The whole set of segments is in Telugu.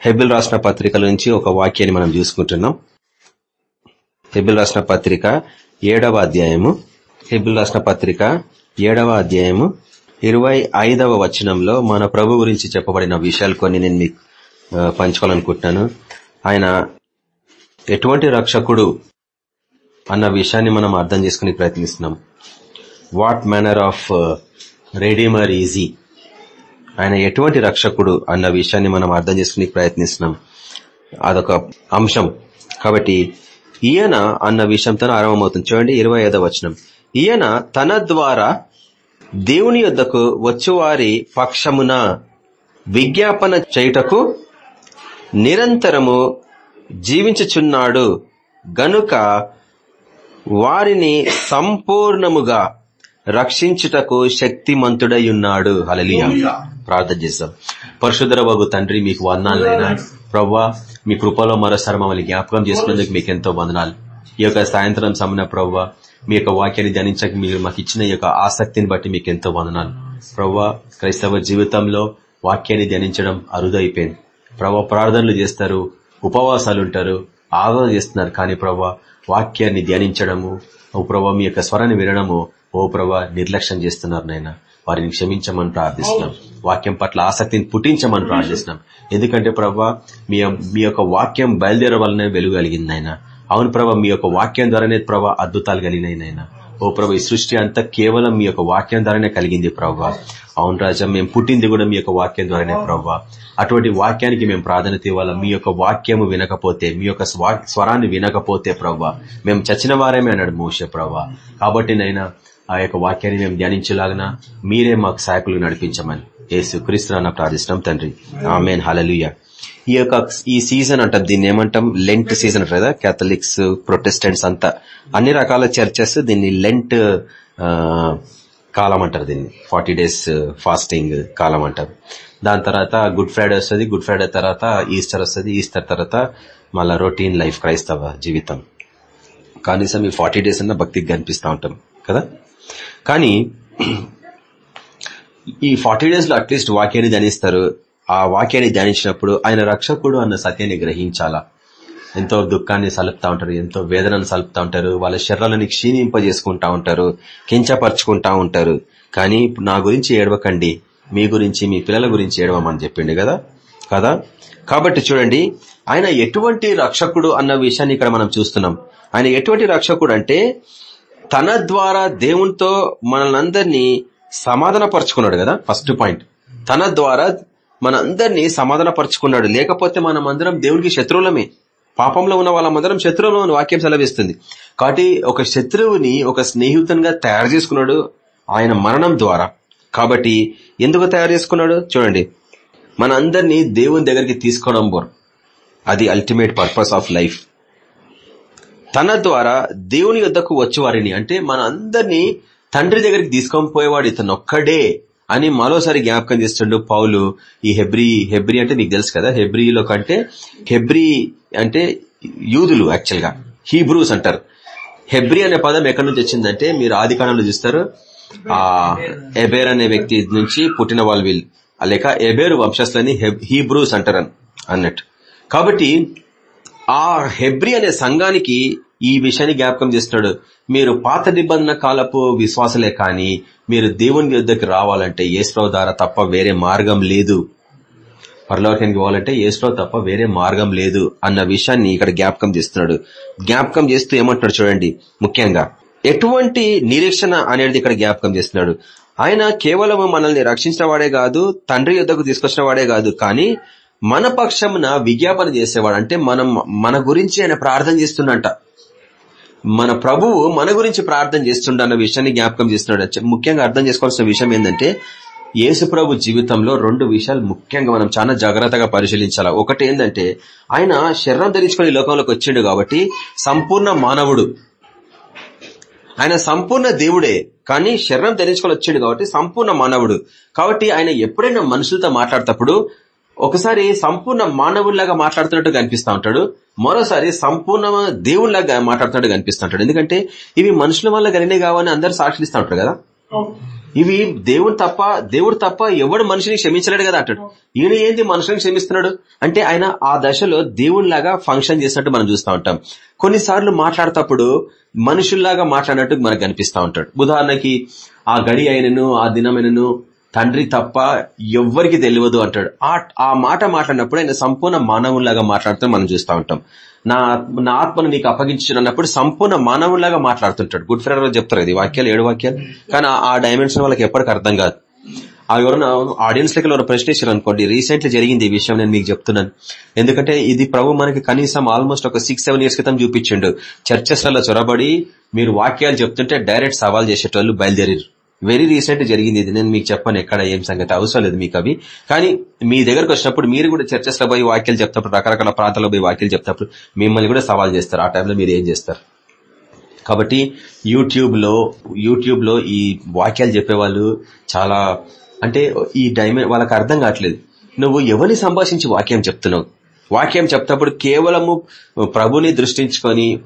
హెబిల్ రాసిన పత్రికల నుంచి ఒక వాక్యాన్ని మనం చూసుకుంటున్నాం. హెబిల్ రాసిన పత్రిక ఏడవ అధ్యాయము. హెబిల్ రాసిన పత్రిక ఏడవ అధ్యాయము. ఇరవై ఐదవ వచనంలో మన ప్రభు గురించి చెప్పబడిన విషయాలు కొన్ని నేను మీకు పంచుకోవాలనుకుంటున్నాను. ఆయన ఎటువంటి రక్షకుడు అన్న విషయాన్ని మనం అర్థం చేసుకుని ప్రయత్నిస్తున్నాం. What manner of redeemer is he ఆయన ఎటువంటి రక్షకుడు అన్న విషయాన్ని మనం అర్థం చేసుకునే ప్రయత్నిస్తున్నాం. అదొక అంశం. కాబట్టి ఈయన అన్న విషయంతో ఆరంభమవుతుంది. చూడండి ఇరవై ఐదవ వచనం. ఈయన తన ద్వారా దేవుని యొద్దకు వచ్చువారి పక్షమున విజ్ఞాపన చేయుటకు నిరంతరము జీవించుచున్నాడు. గనుక వారిని సంపూర్ణముగా రక్షించుటకు శక్తిమంతుడై ఉన్నాడు. హలలియా ప్రార్థన చేస్తాం. పరశుధర బాబు తండ్రి మీకు వందనాలైనా ప్రవ్వా మీ కృపలో మరోసారి మమ్మల్ని జ్ఞాపకం చేసుకునేందుకు మీకు ఎంతో వందనాలు. ఈ యొక్క సాయంత్రం సమన ప్రవ్వ మీ యొక్క వాక్యాన్ని ధ్యానించక మీరు మాకు ఇచ్చిన ఈ యొక్క ఆసక్తిని బట్టి మీకు ఎంతో వందనాలు. ప్రవ్వా క్రైస్తవ జీవితంలో వాక్యాన్ని ధ్యానించడం అరుదైపోయింది. ప్రభా ప్రార్థనలు చేస్తారు ఉపవాసాలు ఉంటారు ఆదరణ చేస్తున్నారు. కానీ ప్రవ్వ వాక్యాన్ని ధ్యానించడము ఓ ప్రభా మీ యొక్క స్వరాన్ని వినడము ఓ ప్రభా నిర్లక్ష్యం చేస్తున్నారు నాయన. వారిని క్షమించమని ప్రార్థిస్తున్నాం. వాక్యం పట్ల ఆసక్తిని పుట్టించమని ప్రార్థిస్తున్నాం. ఎందుకంటే ప్రభా మీ మీ యొక్క వాక్యం బయలుదేర వల్లనే వెలుగు కలిగింది నాయన. అవును ప్రభా మీ యొక్క వాక్యం ద్వారానే ప్రభా అద్భుతాలు కలిగినాయి నాయన. ఓ ప్రభా ఈ సృష్టి అంతా కేవలం మీ యొక్క వాక్యం ద్వారానే కలిగింది ప్రభా. అవును రాజా మేము పుట్టింది కూడా మీ యొక్క వాక్యం ద్వారానే ప్రభా. అటువంటి వాక్యానికి మేము ప్రాధాన్యత ఇవ్వాలా? మీ యొక్క వాక్యము వినకపోతే మీ యొక్క స్వ- స్వరాన్ని వినకపోతే ప్రవ్వా మేము చచ్చిన వారేమే అన్నాడు మోసే ప్రవ్వా కాబట్టి నైనా ఆ యొక్క వాక్యాన్ని మేము ధ్యానించలాగిన మీరే మాకు సహాయకులు నడిపించమని ఏసు క్రీస్తున్న ప్రార్థిస్తున్నాం తండ్రి. ఆమెన్. హలలుయ ఈ యొక్క ఈ సీజన్ అంటాం దీన్ని ఏమంటాం? లెంట్ సీజన్ అంటారు కదా కేథలిక్స్ ప్రొటెస్టెంట్స్ అంతా. అన్ని రకాల చర్చెస్ దీన్ని లెంట్ కాలం అంటారు దీన్ని. ఫార్టీ డేస్ ఫాస్టింగ్ కాలం అంటారు. దాని తర్వాత గుడ్ ఫ్రైడే వస్తుంది గుడ్ ఫ్రైడే తర్వాత ఈస్టర్ వస్తుంది ఈస్టర్ తర్వాత మళ్ళీ రొటీన్ లైఫ్ క్రైస్తవ జీవితం. కనీసం ఈ ఫార్టీ డేస్ అన్న భక్తికి కనిపిస్తూ ఉంటాం కదా? కానీ ఈ ఫార్టీ డేస్లో అట్లీస్ట్ వాక్యాన్ని ధ్యానిస్తారు. ఆ వాక్యాన్ని ధ్యానించినప్పుడు ఆయన రక్షకుడు అన్న సత్యాన్ని గ్రహించాలా? ఎంతో దుఃఖాన్ని సలుపుతా ఉంటారు ఎంతో వేదనను సలుపుతా ఉంటారు వాళ్ళ శరీరాలని క్షీణింపజేసుకుంటా ఉంటారు కించపరుచుకుంటా ఉంటారు. కానీ ఇప్పుడు నా గురించి ఏడవకండి మీ గురించి మీ పిల్లల గురించి ఏడవమని చెప్పిండు కదా? కదా? కాబట్టి చూడండి ఆయన ఎటువంటి రక్షకుడు అన్న విషయాన్ని ఇక్కడ మనం చూస్తున్నాం. ఆయన ఎటువంటి రక్షకుడు అంటే తన ద్వారా దేవునితో మనల్ని సమాధానపరుచుకున్నాడు కదా ఫస్ట్ పాయింట్ తన ద్వారా మనందరినీ సమాధానపరుచుకున్నాడు. లేకపోతే మనం అందరం దేవునికి శత్రువులమే. పాపంలో ఉన్న వాళ్ళందరం శత్రువులు అని వాక్యం సెలవిస్తుంది. కాబట్టి ఒక శత్రువుని ఒక స్నేహితునిగా తయారు చేసుకున్నాడు ఆయన మరణం ద్వారా. కాబట్టి ఎందుకు తయారు చేసుకున్నాడు? చూడండి. మన అందరినీ దేవుని దగ్గరికి తీసుకోవడం బోర్. అది అల్టిమేట్ పర్పస్ ఆఫ్ లైఫ్ తన ద్వారా దేవుని యొద్దకు వచ్చేవారిని. అంటే మన అందరినీ తండ్రి దగ్గరికి తీసుకొని పోయేవాడు ఇతను ఒక్కడే అని మరోసారి జ్ఞాపకం చేస్తుండు పౌలు. ఈ హెబ్రి హెబ్రి అంటే నీకు తెలుసు కదా? హెబ్రిలో కంటే హెబ్రి అంటే యూదులు యాక్చువల్గా. హీబ్రూస్ అంటారు. హెబ్రి అనే పదం ఎక్కడి నుంచి వచ్చిందంటే మీరు ఆది కాలంలో చూస్తారు. ఆ ఎబేర్ అనే వ్యక్తి నుంచి పుట్టిన వాళ్ళు వీళ్ళు. లేక ఎబేరు వంశస్థులని హీబ్రూస్ అంటారు అన్నట్టు. కాబట్టి ఆ హెబ్రి అనే సంఘానికి ఈ విషయాన్ని జ్ఞాపకం చేస్తున్నాడు. మీరు పాత నిబంధన కాలపు విశ్వాసలే కానీ మీరు దేవుని యుద్ధకి రావాలంటే ఏస్రో ద్వారా తప్ప వేరే మార్గం లేదు. పరలోకానికి పోవాలంటే ఏస్రో తప్ప వేరే మార్గం లేదు అన్న విషయాన్ని ఇక్కడ జ్ఞాపకం చేస్తున్నాడు. జ్ఞాపకం చేస్తూ ఏమంటున్నాడు చూడండి. ముఖ్యంగా ఎటువంటి నిరీక్షణ అనేది ఇక్కడ జ్ఞాపకం చేస్తున్నాడు. ఆయన కేవలం మనల్ని రక్షించిన వాడే కాదు తండ్రి యుద్ధకు తీసుకొచ్చిన వాడే కాదు కానీ మన పక్షమున విజ్ఞాపన చేసేవాడు. అంటే మనం మన గురించి ఆయన ప్రార్థన చేస్తున్నట్ట మన ప్రభువు మన గురించి ప్రార్థన చేస్తుండన్న విషయాన్ని జ్ఞాపకం చేస్తున్నాడు. ముఖ్యంగా అర్థం చేసుకోవాల్సిన విషయం ఏంటంటే యేసుప్రభు జీవితంలో రెండు విషయాలు ముఖ్యంగా మనం చాలా జాగ్రత్తగా పరిశీలించాలి. ఒకటి ఏంటంటే ఆయన శరీరం ధరించుకుని ఈ లోకంలోకి వచ్చిండు కాబట్టి సంపూర్ణ మానవుడు. ఆయన సంపూర్ణ దేవుడే కానీ శరణం ధరించుకొని వచ్చాడు కాబట్టి సంపూర్ణ మానవుడు. కాబట్టి ఆయన ఎప్పుడైనా మనుషులతో మాట్లాడేటప్పుడు ఒకసారి సంపూర్ణ మానవుల్లాగా మాట్లాడుతున్నట్టు కనిపిస్తా ఉంటాడు. మరోసారి సంపూర్ణ దేవుళ్ళాగా మాట్లాడుతున్నట్టు కనిపిస్తూ ఉంటాడు. ఎందుకంటే ఇవి మనుషుల వల్ల కలిగినాయి కావని అందరు సాక్షిస్తూ ఉంటారు కదా? ఇవి దేవుడు తప్ప దేవుడు తప్ప ఎవడు మనిషిని క్షమించలేడు కదా అంటాడు. ఈయన ఏంది మనుషులను క్షమిస్తున్నాడు? అంటే ఆయన ఆ దశలో దేవుడిలాగా ఫంక్షన్ చేసినట్టు మనం చూస్తూ ఉంటాం. కొన్నిసార్లు మాట్లాడేటప్పుడు మనుషుల్లాగా మాట్లాడినట్టు మనకు కనిపిస్తూ ఉంటాడు. ఉదాహరణకి ఆ గడి అయినను ఆ దినమైనను తండ్రి తప్ప ఎవ్వరికి తెలియదు అంటాడు. ఆ మాట మాట్లాడినప్పుడు ఆయన సంపూర్ణ మానవుల్లాగా మాట్లాడుతూ మనం చూస్తూ ఉంటాం. నా నా ఆత్మను నీకు అప్పగించినప్పుడు సంపూర్ణ మానవుల్లాగా మాట్లాడుతుంటాడు. గుడ్ ఫ్రైడే చెప్తారు ఇది వాక్యాలు ఏడు వాక్యాలు? కానీ ఆ డైమెన్షన్ వాళ్ళకి ఎప్పటికీ అర్థం కాదు. ఆ ఎవరైనా ఆడియన్స్ లెక్కలో ఎవరైనా ప్రశ్నించారు అనుకోండి రీసెంట్లీ జరిగింది ఈ విషయం నేను మీకు చెప్తున్నాను. ఎందుకంటే ఇది ప్రభు మనకి కనీసం ఆల్మోస్ట్ ఒక సిక్స్ సెవెన్ ఇయర్స్ క్రితం చూపించిండు. చర్చెస్లలో చొరబడి మీరు వాక్యాలు చెప్తుంటే డైరెక్ట్ సవాల్ చేసేటోళ్ళు బయలుదేరారు వెరీ రీసెంట్ జరిగింది ఇది. నేను మీకు చెప్పాను ఎక్కడ ఏం సంగతి అవసరం లేదు మీకు అవి. కానీ మీ దగ్గరకు వచ్చినప్పుడు మీరు కూడా చర్చస్లో పోయి వాక్యాలు చెప్తప్పుడు రకరకాల ప్రాంతాల్లో పోయి వాక్యాలు చెప్తప్పుడు మిమ్మల్ని కూడా సవాల్ చేస్తారు. ఆ టైంలో మీరు ఏం చేస్తారు? కాబట్టి యూట్యూబ్లో యూట్యూబ్లో ఈ వాక్యాలు చెప్పేవాళ్ళు చాలా అంటే ఈ డైమె వాళ్ళకి అర్థం కావట్లేదు. నువ్వు ఎవరిని సంభాషించి వాక్యం చెప్తున్నావు? వాక్యం చెప్తప్పుడు కేవలము ప్రభుని దృష్టించుకొని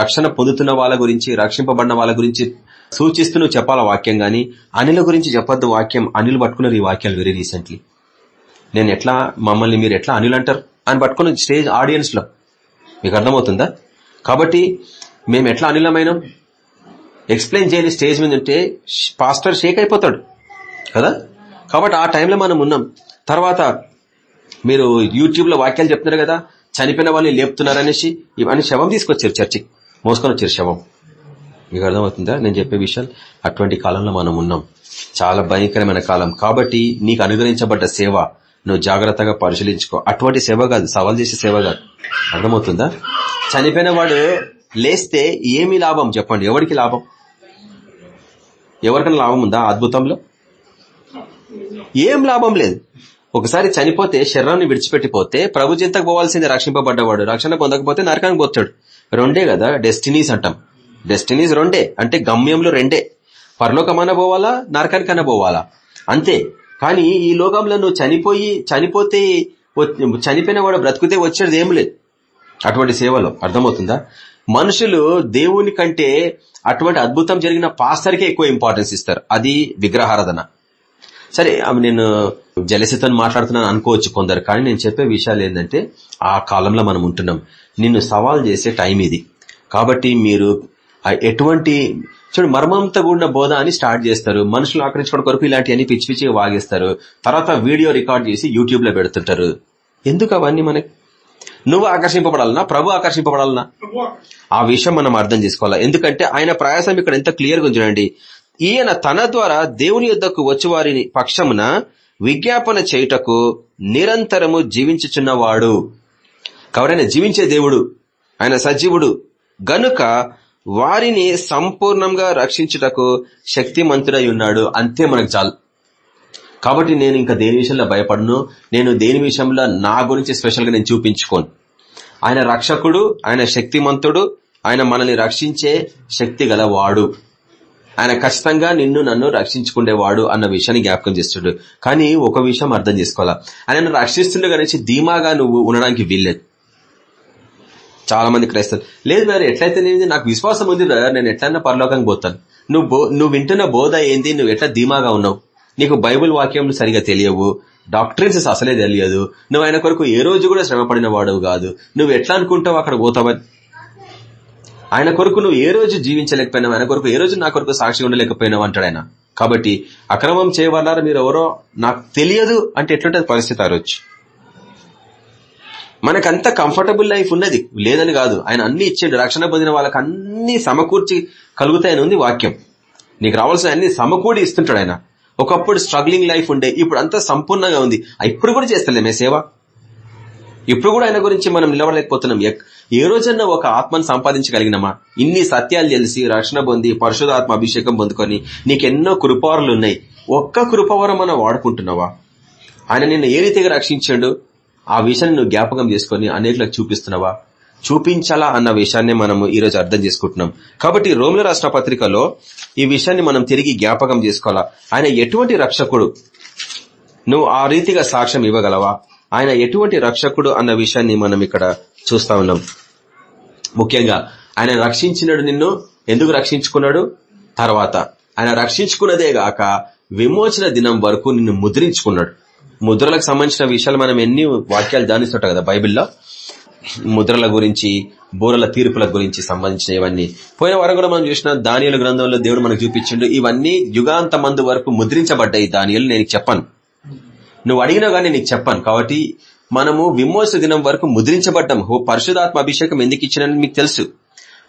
రక్షణ పొందుతున్న వాళ్ళ గురించి రక్షింపబడిన వాళ్ళ గురించి సూచిస్తూ నువ్వు చెప్పాలా వాక్యం గాని? అనిల గురించి చెప్పొద్దు వాక్యం. అనిలు పట్టుకున్నారు ఈ వాక్యాలు వెరీ రీసెంట్లీ నేను ఎట్లా మమ్మల్ని మీరు ఎట్లా అనిల్ అంటారు? అని పట్టుకుని స్టేజ్ ఆడియన్స్లో. మీకు అర్థమవుతుందా? కాబట్టి మేము ఎట్లా అనిలమైనాం? ఎక్స్ప్లెయిన్ చేయని స్టేజ్ మీద ఉంటే పాస్టర్ షేక్ అయిపోతాడు. కదా? కాబట్టి ఆ టైంలో మనం ఉన్నాం. తర్వాత మీరు యూట్యూబ్లో వాక్యాలు చెప్తున్నారు కదా? చనిపోయిన వాళ్ళని లేపుతున్నారనేసి ఇవన్నీ శవం తీసుకొచ్చారు చర్చికి. మోసుకొని వచ్చారు శవం. మీకు అర్థమవుతుందా? నేను చెప్పే విషయాలు అటువంటి కాలంలో మనం ఉన్నాం. చాలా భయంకరమైన కాలం. కాబట్టి నీకు అనుగ్రహించబడ్డ సేవ నువ్వు జాగ్రత్తగా పరిశీలించుకో. అటువంటి సేవ కాదు సవాల్ చేసే సేవ కాదు. అర్థమవుతుందా? చనిపోయిన వాడు లేస్తే ఏమి లాభం చెప్పండి. ఎవరికి లాభం? ఎవరికైనా లాభం ఉందా అద్భుతంలో? ఏం లాభం లేదు. ఒకసారి చనిపోతే శరీరాన్ని విడిచిపెట్టిపోతే ప్రభు చింతకు పోవాల్సిందే రక్షింపబడ్డవాడు. రక్షణ పొందకపోతే నరకానికి పోతాడు. రెండే కదా డెస్టినీస్ అంటాం. డెస్టినీస్ రెండే అంటే గమ్యంలో రెండే. పరలోకమన్నా పోవాలా? నరకానికన్నా పోవాలా? అంతే. కానీ ఈ లోకంలో నువ్వు చనిపోయి చనిపోతే చనిపోయిన వాడు బ్రతికితే వచ్చేది ఏం లేదు. అటువంటి సేవలో. అర్థమవుతుందా? మనుషులు దేవుని కంటే అటువంటి అద్భుతం జరిగిన పాస్తర్కే ఎక్కువ ఇంపార్టెన్స్ ఇస్తారు. అది విగ్రహారాధన. సరే నేను జలసితను మాట్లాడుతున్నాను అనుకోవచ్చు కొందరు కానీ నేను చెప్పే విషయాలు ఏంటంటే ఆ కాలంలో మనం ఉంటున్నాం. నిన్ను సవాల్ చేసే టైం ఇది. కాబట్టి మీరు ఎటువంటి చూడు మర్మంతో కూడిన బోధ అని స్టార్ట్ చేస్తారు. మనుషులు ఆకరించుకోవడం కొరకు ఇలాంటివన్నీ పిచ్చి పిచ్చిగా వాగేస్తారు. తర్వాత వీడియో రికార్డ్ చేసి యూట్యూబ్లో పెడుతుంటారు. ఎందుకు అవన్నీ మనకి? నువ్వు ఆకర్షింపబడాలనా? ప్రభు ఆకర్షింపబడాలనా? ఆ విషయం మనం అర్థం చేసుకోవాలా. ఎందుకంటే ఆయన ప్రయాసం ఇక్కడ ఎంత క్లియర్గా చూడండి. ఈయన తన ద్వారా దేవుని యుద్ధకు వచ్చేవారిని పక్షమున విజ్ఞాపన చేయుటకు నిరంతరము జీవించుచున్నవాడు. కాబట్టి జీవించే దేవుడు. ఆయన సజీవుడు. గనుక వారిని సంపూర్ణంగా రక్షించుటకు శక్తిమంతుడై ఉన్నాడు అంతే మనకు చాలు. కాబట్టి నేను ఇంకా దేని విషయంలో భయపడను? నేను దేని విషయంలో నా గురించి స్పెషల్గా నేను చూపించుకోను? ఆయన రక్షకుడు ఆయన శక్తిమంతుడు ఆయన మనల్ని రక్షించే శక్తి గలవాడు. ఆయన ఖచ్చితంగా నిన్ను నన్ను రక్షించుకునేవాడు అన్న విషయాన్ని జ్ఞాపకం చేస్తుడు కానీ ఒక విషయం అర్థం చేసుకోవాలా? ఆయన రక్షిస్తుండే కానీ ధీమాగా నువ్వు ఉండడానికి వీల్లేదు. చాలా మంది క్రైస్తవులు. లేదు మరి ఎట్లయితే నేను నాకు విశ్వాసం ఉంది నేను ఎట్లయినా పరలోకంగా పోతాను. నువ్వు నువ్వు వింటున్న బోధ ఏంది? నువ్వు ఎట్లా ధీమాగా ఉన్నావు? నీకు బైబుల్ వాక్యంలు సరిగా తెలియవు. డాక్టరీన్స్ అసలే తెలియదు. నువ్వు ఆయన కొరకు ఏ రోజు కూడా శ్రమపడిన వాడు కాదు. నువ్వు ఎట్లా అనుకుంటావు అక్కడ పోతావని ఆయన కొరకు నువ్వు ఏ రోజు జీవించలేకపోయినావు? ఆయన కొరకు ఏ రోజు నా కొరకు సాక్షి ఉండలేకపోయినావు అంటాడు ఆయన. కాబట్టి అక్రమం చేయవల్లారా మీరు ఎవరో? నాకు తెలియదు అంటే ఎట్లుంటది పరిస్థితి ఆ రోజు? మనకంత కంఫర్టబుల్ లైఫ్ ఉన్నది. లేదని కాదు. ఆయన అన్ని ఇచ్చిండు. రక్షణ పొందిన వాళ్ళకి అన్ని సమకూర్చి కలుగుతాయని ఉంది వాక్యం. నీకు రావాల్సిన అన్ని సమకూడి ఇస్తుంటాడు ఆయన. ఒకప్పుడు స్ట్రగ్లింగ్ లైఫ్ ఉండే. ఇప్పుడు అంతా సంపూర్ణంగా ఉంది. ఇప్పుడు కూడా చేస్తలేమే సేవ? ఇప్పుడు కూడా ఆయన గురించి మనం నిలవలేకపోతున్నాం ఏ రోజన్నా ఒక ఆత్మను సంపాదించగలిగినమా? ఇన్ని సత్యాలు తెలిసి రక్షణ పొంది పరిశుధాత్మ అభిషేకం పొందుకొని నీకెన్నో కృపవరలు ఉన్నాయి. ఒక్క కృపవరం మనం వాడుకుంటున్నావా? ఆయన నిన్ను ఏ రీతిగా రక్షించాడు? ఆ విషయాన్ని నువ్వు జ్ఞాపకం చేసుకుని అనేకలకు చూపిస్తున్నావా? చూపించాలా అన్న విషయాన్ని మనము ఈరోజు అర్థం చేసుకుంటున్నాం. కాబట్టి రోమిల రాష్ట్ర పత్రికలో ఈ విషయాన్ని మనం తిరిగి జ్ఞాపకం చేసుకోవాలా? ఆయన ఎటువంటి రక్షకుడు? నువ్వు ఆ రీతిగా సాక్ష్యం ఇవ్వగలవా? ఆయన ఎటువంటి రక్షకుడు అన్న విషయాన్ని మనం ఇక్కడ చూస్తా ఉన్నాం. ముఖ్యంగా ఆయన రక్షించినాడు నిన్ను. ఎందుకు రక్షించుకున్నాడు? తర్వాత. ఆయన రక్షించుకున్నదే గాక విమోచన దినం వరకు నిన్ను ముద్రించుకున్నాడు. ముద్రలకు సంబంధించిన విషయాలు మనం ఎన్ని వాక్యాలు ధ్యానిస్తుంటాం కదా బైబిల్లో? ముద్రల గురించి బూరల తీర్పుల గురించి సంబంధించిన ఇవన్నీ పోయిన వారం కూడా మనం చూసిన దానియల గ్రంథంలో దేవుడు మనకు చూపించిండు ఇవన్నీ యుగాంత మందు వరకు ముద్రించబడ్డాయి దానియలు నేను చెప్పాను. నువ్వు అడిగినా గానీ నీకు చెప్పాను. కాబట్టి మనము విమోచన దినం వరకు ముద్రించబడ్డాం. పరిశుధాత్మ అభిషేకం ఎందుకు ఇచ్చినని మీకు తెలుసు.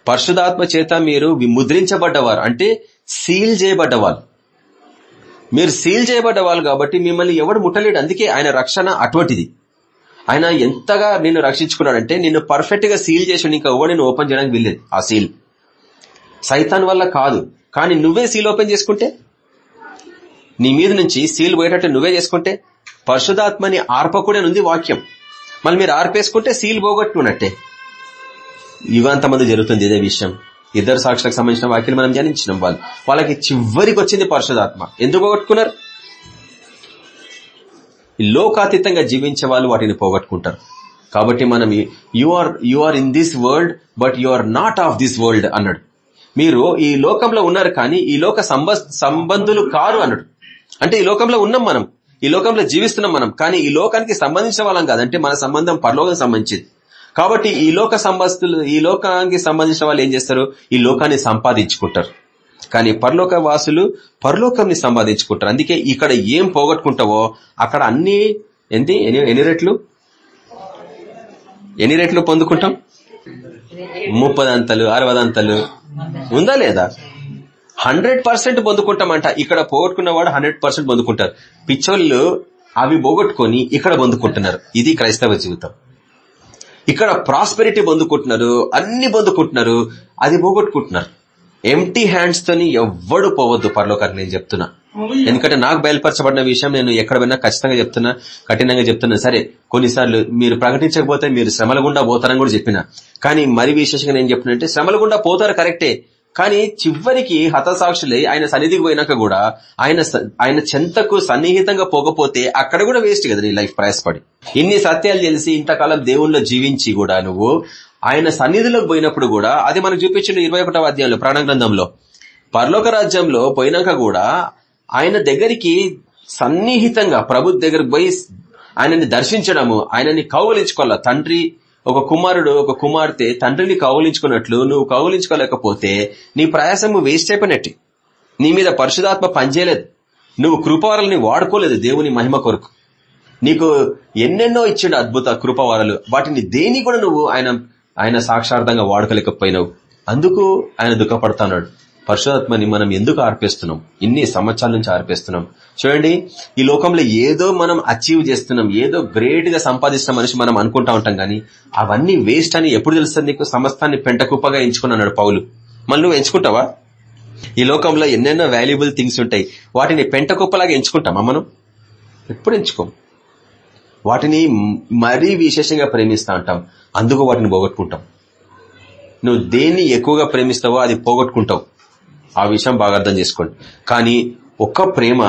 పరిశుధాత్మ చేత మీరు ముద్రించబడ్డవారు. అంటే సీల్ చేయబడ్డవాళ్ళు మీరు సీల్ చేయబడ్డ వాళ్ళు కాబట్టి మిమ్మల్ని ఎవడు ముట్టలేడు. అందుకే ఆయన రక్షణ అటువంటిది. ఆయన ఎంతగా నిన్ను రక్షించుకున్నాడంటే నిన్ను పర్ఫెక్ట్గా సీల్ చేసి ఇంకా ఎవడు నేను ఓపెన్ చేయడానికి వెళ్ళేది ఆ సీల్. సైతాన్ వల్ల కాదు. కానీ నువ్వే సీల్ ఓపెన్ చేసుకుంటే? నీ మీద నుంచి సీల్ పోయేటట్టు నువ్వే చేసుకుంటే? పరిశుధాత్మని ఆర్పకూడనుంది వాక్యం. మళ్ళీ మీరు ఆర్పేసుకుంటే సీల్ పోగొట్టుకున్నట్టే. యుగాంతమంది జరుగుతుంది ఇదే విషయం. ఇద్దరు సాక్షులకు సంబంధించిన వాక్యం మనం ధ్యానించినాం వాళ్ళు. వాళ్ళకి చివరికి వచ్చింది పరిశుధాత్మ ఎందుకు పోగొట్టుకున్నారు? లోకాతీతంగా జీవించే వాళ్ళు వాటిని పోగొట్టుకుంటారు. కాబట్టి మనం you are you are in this world but you are not of this world అన్నాడు. మీరు ఈ లోకంలో ఉన్నారు కానీ ఈ లోక సంబంధులు కారు అన్నాడు. అంటే ఈ లోకంలో ఉన్నాం మనం. ఈ లోకంలో జీవిస్తున్నాం మనం. కానీ ఈ లోకానికి సంబంధించిన వాళ్ళం కాదంటే మన సంబంధం పరలోకం సంబంధించింది. కాబట్టి ఈ లోక సంబస్తులు ఈ లోకానికి సంబంధించిన వాళ్ళు ఏం చేస్తారు? ఈ లోకాన్ని సంపాదించుకుంటారు. కానీ పరలోక వాసులు పరలోకంని సంపాదించుకుంటారు. అందుకే ఇక్కడ ఏం పోగొట్టుకుంటావో అక్కడ అన్ని ఏంటి? ఎన్ని రెట్లు? ఎన్ని రెట్లు పొందుకుంటాం? ముప్పదంతలు అరవదంతలు ఉందా లేదా? హండ్రెడ్ పర్సెంట్ పొందుకుంటామంట. ఇక్కడ పోగొట్టుకున్నవాడు హండ్రెడ్ పర్సెంట్ పొందుకుంటారు. పిచ్చోళ్ళు అవి పోగొట్టుకొని ఇక్కడ పొందుకుంటున్నారు. ఇది క్రైస్తవ జీవితం. ఇక్కడ ప్రాస్పెరిటీ పొందుకుంటున్నారు అన్ని పొందుకుంటున్నారు అది పోగొట్టుకుంటున్నారు. ఎంటీ హ్యాండ్స్ తోని ఎవ్వడు పోవద్దు పరలోకానికి నేను చెప్తున్నా. ఎందుకంటే నాకు బయలుపరచబడిన విషయం నేను ఎక్కడ పోయినా ఖచ్చితంగా చెప్తున్నా కఠినంగా చెప్తున్నా. సరే కొన్నిసార్లు మీరు ప్రకటించకపోతే మీరు శ్రమల గుండా పోతారని కూడా చెప్పిన. కానీ మరి విశేషంగా నేను చెప్పినంటే శ్రమల గుండా పోతారు కరెక్టే. కానీ చివరికి హతసాక్షులే ఆయన సన్నిధికి పోయినాక కూడా ఆయన ఆయన చెంతకు సన్నిహితంగా పోకపోతే అక్కడ కూడా వేస్ట్ కదా నీ లైఫ్ ప్రయాసపడి. ఇన్ని సత్యాలు తెలిసి ఇంతకాలం దేవుళ్ళు జీవించి కూడా నువ్వు ఆయన సన్నిధిలోకి పోయినప్పుడు కూడా అది మనకు చూపించిన ఇరవై ఒకటవ అధ్యాయంలో ప్రాణగ్రంథంలో పర్లోక రాజ్యంలో పోయినాక కూడా ఆయన దగ్గరికి సన్నిహితంగా ప్రభు దగ్గరకు పోయి ఆయనని దర్శించడము ఆయనని కౌగలించుకోవాల తండ్రి ఒక కుమారుడు ఒక కుమార్తె తండ్రిని కౌలించుకున్నట్లు నువ్వు కౌలించుకోలేకపోతే నీ ప్రయాసము వేస్ట్ అయిపోయినట్టు. నీ మీద పరిశుధాత్మ పనిచేయలేదు. నువ్వు కృపవరల్ని వాడుకోలేదు దేవుని మహిమ కొరకు. నీకు ఎన్నెన్నో ఇచ్చిండు అద్భుత కృపవరలు. వాటిని దేని కూడా నువ్వు ఆయన ఆయన సాక్షార్థంగా వాడుకోలేకపోయినావు. అందుకు ఆయన దుఃఖపడుతున్నాడు. పరశురాత్మని మనం ఎందుకు ఆర్పేస్తున్నాం? ఇన్ని సంవత్సరాల నుంచి ఆర్పేస్తున్నాం. చూడండి ఈ లోకంలో ఏదో మనం అచీవ్ చేస్తున్నాం ఏదో గ్రేట్గా సంపాదిస్తున్న మనిషి మనం అనుకుంటా ఉంటాం గానీ అవన్నీ వేస్ట్ అని ఎప్పుడు తెలుస్తుంది నీకు? సమస్తాన్ని పెంటకుప్పగా ఎంచుకున్నాడు పౌలు. మళ్ళీ నువ్వు ఎంచుకుంటావా? ఈ లోకంలో ఎన్నెన్నో వాల్యుబుల్ థింగ్స్ ఉంటాయి. వాటిని పెంటకుప్పలాగా ఎంచుకుంటామా మనం? ఎప్పుడు ఎంచుకోం. వాటిని మరీ విశేషంగా ప్రేమిస్తా ఉంటాం. అందుకు వాటిని పోగొట్టుకుంటాం. నువ్వు దేన్ని ఎక్కువగా ప్రేమిస్తావో అది పోగొట్టుకుంటావు. ఆ విషయం బాగా అర్థం చేసుకోండి. కానీ ఒక్క ప్రేమ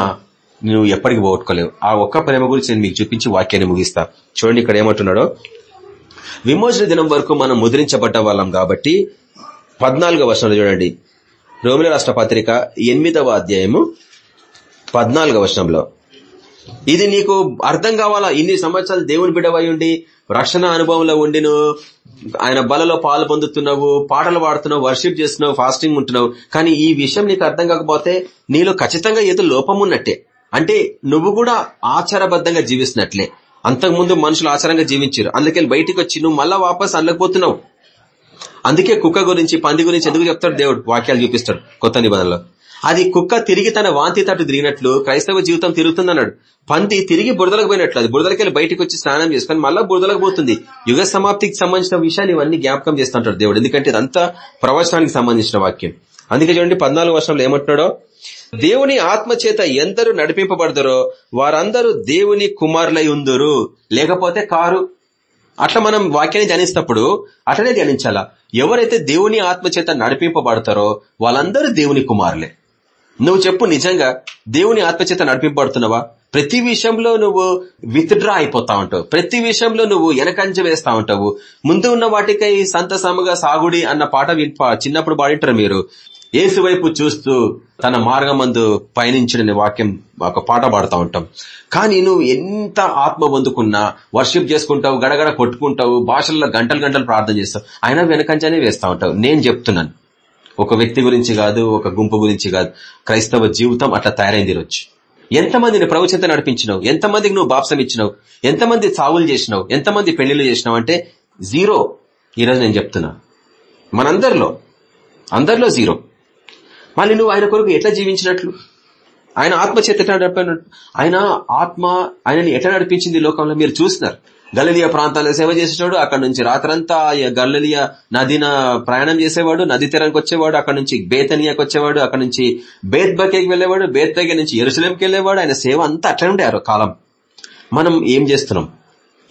నువ్వు ఎప్పటికి పోగొట్టుకోలేవు. ఆ ఒక్క ప్రేమ గురించి నేను మీకు చూపించి వాక్యాన్ని ముగిస్తా. చూడండి ఇక్కడ ఏమంటున్నాడో? విమోచన దినం వరకు మనం ముద్రించబడ్డ వాళ్ళం కాబట్టి పద్నాలుగో వర్షంలో చూడండి. రోమిల రాష్ట్ర పత్రిక ఎనిమిదవ అధ్యాయము పద్నాలుగో వర్షంలో ఇది నీకు అర్థం కావాలా? ఇన్ని సంవత్సరాలు దేవుని బిడవై ఉండి రక్షణ అనుభవంలో ఉండిను ఆయన బలలో పాలు పొందుతున్నావు పాటలు పాడుతున్నావు వర్షిప్ చేస్తున్నావు ఫాస్టింగ్ ఉంటున్నావు. కానీ ఈ విషయం నీకు అర్థం కాకపోతే నీలో ఖచ్చితంగా ఏదో లోపం ఉన్నట్టే. అంటే నువ్వు కూడా ఆచారబద్ధంగా జీవిస్తున్నట్లే. అంతకుముందు మనుషులు ఆచారంగా జీవించారు. అందుకే బయటికి వచ్చి నువ్వు మళ్ళా వాపస్ అనలేకపోతున్నావు అందుకే కుక్క గురించి పంది గురించి ఎందుకు చెప్తాడు దేవుడు? వాక్యాలు చూపిస్తాడు కొత్త నిబంధనలో. అది కుక్క తిరిగి తన వాంతి తట్టు తిరిగినట్లు క్రైస్తవ జీవితం తిరుగుతుందన్నాడు. పంది తిరిగి బురదలకు పోయినట్లు అది బురదలకి వెళ్ళి బయటకు వచ్చి స్నానం చేసుకుని మళ్ళీ బురదలకు పోతుంది. యుగ సమాప్తికి సంబంధించిన విషయాన్ని ఇవన్నీ జ్ఞాపకం చేస్తుంటాడు దేవుడు. ఎందుకంటే ఇదంతా ప్రవచనానికి సంబంధించిన వాక్యం. అందుకే చూడండి పద్నాలుగు వర్షంలో ఏమంటున్నాడో? దేవుని ఆత్మ చేత ఎందరు నడిపింపబడదరో వారందరూ దేవుని కుమారులై ఉందరు. లేకపోతే కారు? అట్లా మనం వాక్యాన్ని ధ్యానిస్తప్పుడు అట్లనే ధ్యానించాలా? ఎవరైతే దేవుని ఆత్మ చేత నడిపింపబడతారో వాళ్ళందరూ దేవుని కుమారులే. నువ్వు చెప్పు నిజంగా దేవుని ఆత్మచేత నడిపింపబడుతున్నావా? ప్రతి విషయంలో నువ్వు విత్డ్రా అయిపోతా ఉంటావు. ప్రతి విషయంలో నువ్వు వెనకంజ వేస్తా ఉంటావు. ముందు ఉన్న వాటికై సంతసముగా సాగుడి అన్న పాట చిన్నప్పుడు పాడింటారు మీరు. ఏసు వైపు చూస్తూ తన మార్గమందు పయనించిన వాక్యం ఒక పాట పాడుతూ ఉంటాం. కానీ నువ్వు ఎంత ఆత్మ పొందుకున్నా వర్షిప్ చేసుకుంటావు గడగడ కొట్టుకుంటావు భాషల్లో గంటలు గంటలు ప్రార్థన చేస్తావు అయినా వెనకంచనే వేస్తూ ఉంటావు. నేను చెప్తున్నాను. ఒక వ్యక్తి గురించి కాదు ఒక గుంపు గురించి కాదు. క్రైస్తవ జీవితం అట్లా తయారైంది రోజు ఎంతమందిని ప్రవచంత నడిపించినావు? ఎంతమందికి నువ్వు బాప్సం ఇచ్చినావు? ఎంతమంది సాగులు చేసినావు? ఎంతమంది పెళ్ళిళ్ళు చేసినావు అంటే జీరో. ఈరోజు నేను చెప్తున్నా. మనందరిలో అందరిలో జీరో. మళ్ళీ నువ్వు ఆయన కొరకు ఎట్లా జీవించినట్లు? ఆయన ఆత్మ చేత ఎట్లా నడిపినట్టు? ఆయన ఆత్మ ఆయనని ఎట్లా నడిపించింది లోకంలో? మీరు చూస్తున్నారు. గలలియ ప్రాంతాల్లో సేవ చేసేవాడు అక్కడ నుంచి రాత్రంతా గలలియ నదిన ప్రయాణం చేసేవాడు నది తీరానికి వచ్చేవాడు అక్కడ నుంచి బేతనియాకి వచ్చేవాడు అక్కడ నుంచి బేత్బకేకి వెళ్ళేవాడు వెళ్ళేవాడు నుంచి ఎరుసలేంకి వెళ్ళేవాడు ఆయన సేవ అంతా అట్లనే ఉండే కాలం. మనం ఏం చేస్తున్నాం?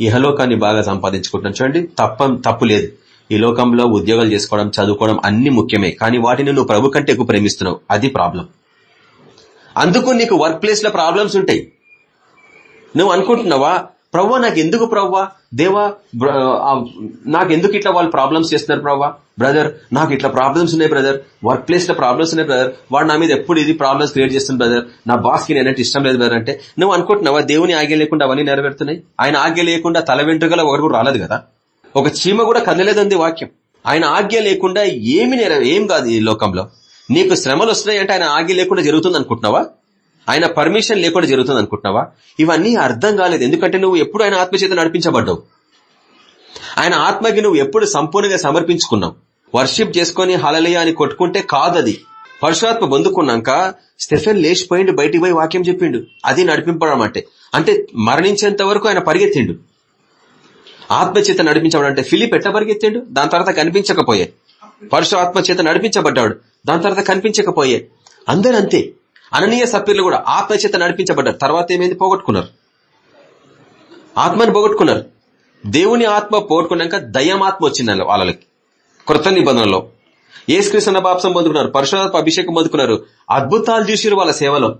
ఇహలోకాన్ని బాగా సంపాదించుకుంటున్నాం. చూడండి తప్ప తప్పు లేదు. ఈ లోకంలో ఉద్యోగాలు చేసుకోవడం చదువుకోవడం అన్ని ముఖ్యమే. కానీ వాటిని నువ్వు ప్రభు కంటే ఎక్కువ ప్రేమిస్తున్నావు. అది ప్రాబ్లం. అందుకు నీకు వర్క్ ప్లేస్లో ప్రాబ్లమ్స్ ఉంటాయి. నువ్వు అనుకుంటున్నావా? ప్రవ్వా నాకు ఎందుకు ప్రవ్వా? దేవా నాకు ఎందుకు ఇట్లా వాళ్ళు ప్రాబ్లమ్స్ చేస్తున్నారు ప్రవ్వా? బ్రదర్ నాకు ఇట్లా ప్రాబ్లమ్స్ ఉన్నాయి బ్రదర్ వర్క్ ప్లేస్లో ప్రాబ్లమ్స్ ఉన్నాయి బ్రదర్ వాడు నా మీద ఎప్పుడు ఇది ప్రాబ్లమ్స్ క్రియేట్ చేస్తుంది బ్రదర్ నా బాస్కి నేనంటే ఇష్టం లేదు బ్రదర్ అంటే నువ్వు అనుకుంటున్నావా దేవుని ఆగే లేకుండా అవన్నీ నెరవేరుతున్నాయి? ఆయన ఆజ్ఞ లేకుండా తల వెంట్రుకల ఒకరు కూడా రాలేదు కదా? ఒక చీమ కూడా కదలేదంది వాక్యం. ఆయన ఆజ్ఞ లేకుండా ఏమి ఏం కాదు ఈ లోకంలో? నీకు శ్రమలు వస్తున్నాయి అంటే ఆయన ఆగి లేకుండా జరుగుతుంది అనుకుంటున్నావా ఆయన పర్మిషన్ లేకుండా జరుగుతుంది అనుకుంటున్నావా? ఇవన్నీ అర్థం కాలేదు. ఎందుకంటే నువ్వు ఎప్పుడు ఆయన ఆత్మచేత నడిపించబడ్డావు? ఆయన ఆత్మకి నువ్వు ఎప్పుడు సంపూర్ణంగా సమర్పించుకున్నావు? వర్షిప్ చేసుకుని హలలియ అని కొట్టుకుంటే కాదది. పరశురాత్మ పొందుకున్నాక స్టెఫెన్ లేచిపోయిండు బయటికి పోయి వాక్యం చెప్పిండు. అది నడిపింపడం అంటే. అంటే మరణించేంత వరకు ఆయన పరిగెత్తిండు. ఆత్మచేత నడిపించబడు అంటే ఫిలిప్ ఎట్లా పరిగెత్తిండు? దాని తర్వాత కనిపించకపోయే. పరుషు ఆత్మచేత నడిపించబడ్డాడు. దాని తర్వాత కనిపించకపోయే. అందరూ అంతే. అననీయ సభ్యులు కూడా ఆత్మచేత నడిపించబడ్డారు. తర్వాత ఏమైంది? పోగొట్టుకున్నారు. ఆత్మని పోగొట్టుకున్నారు. దేవుని ఆత్మ పోగొట్టుకున్నాక దయ్యమాత్మ వచ్చింది వాళ్ళకి. కృత నిబంధనలో. ఏసుకృష్ణ బాప్సం పొందుకున్నారు. పరశురాత్మ అభిషేకం పొందుకున్నారు. అద్భుతాలు చూసిరు వాళ్ళ సేవలో.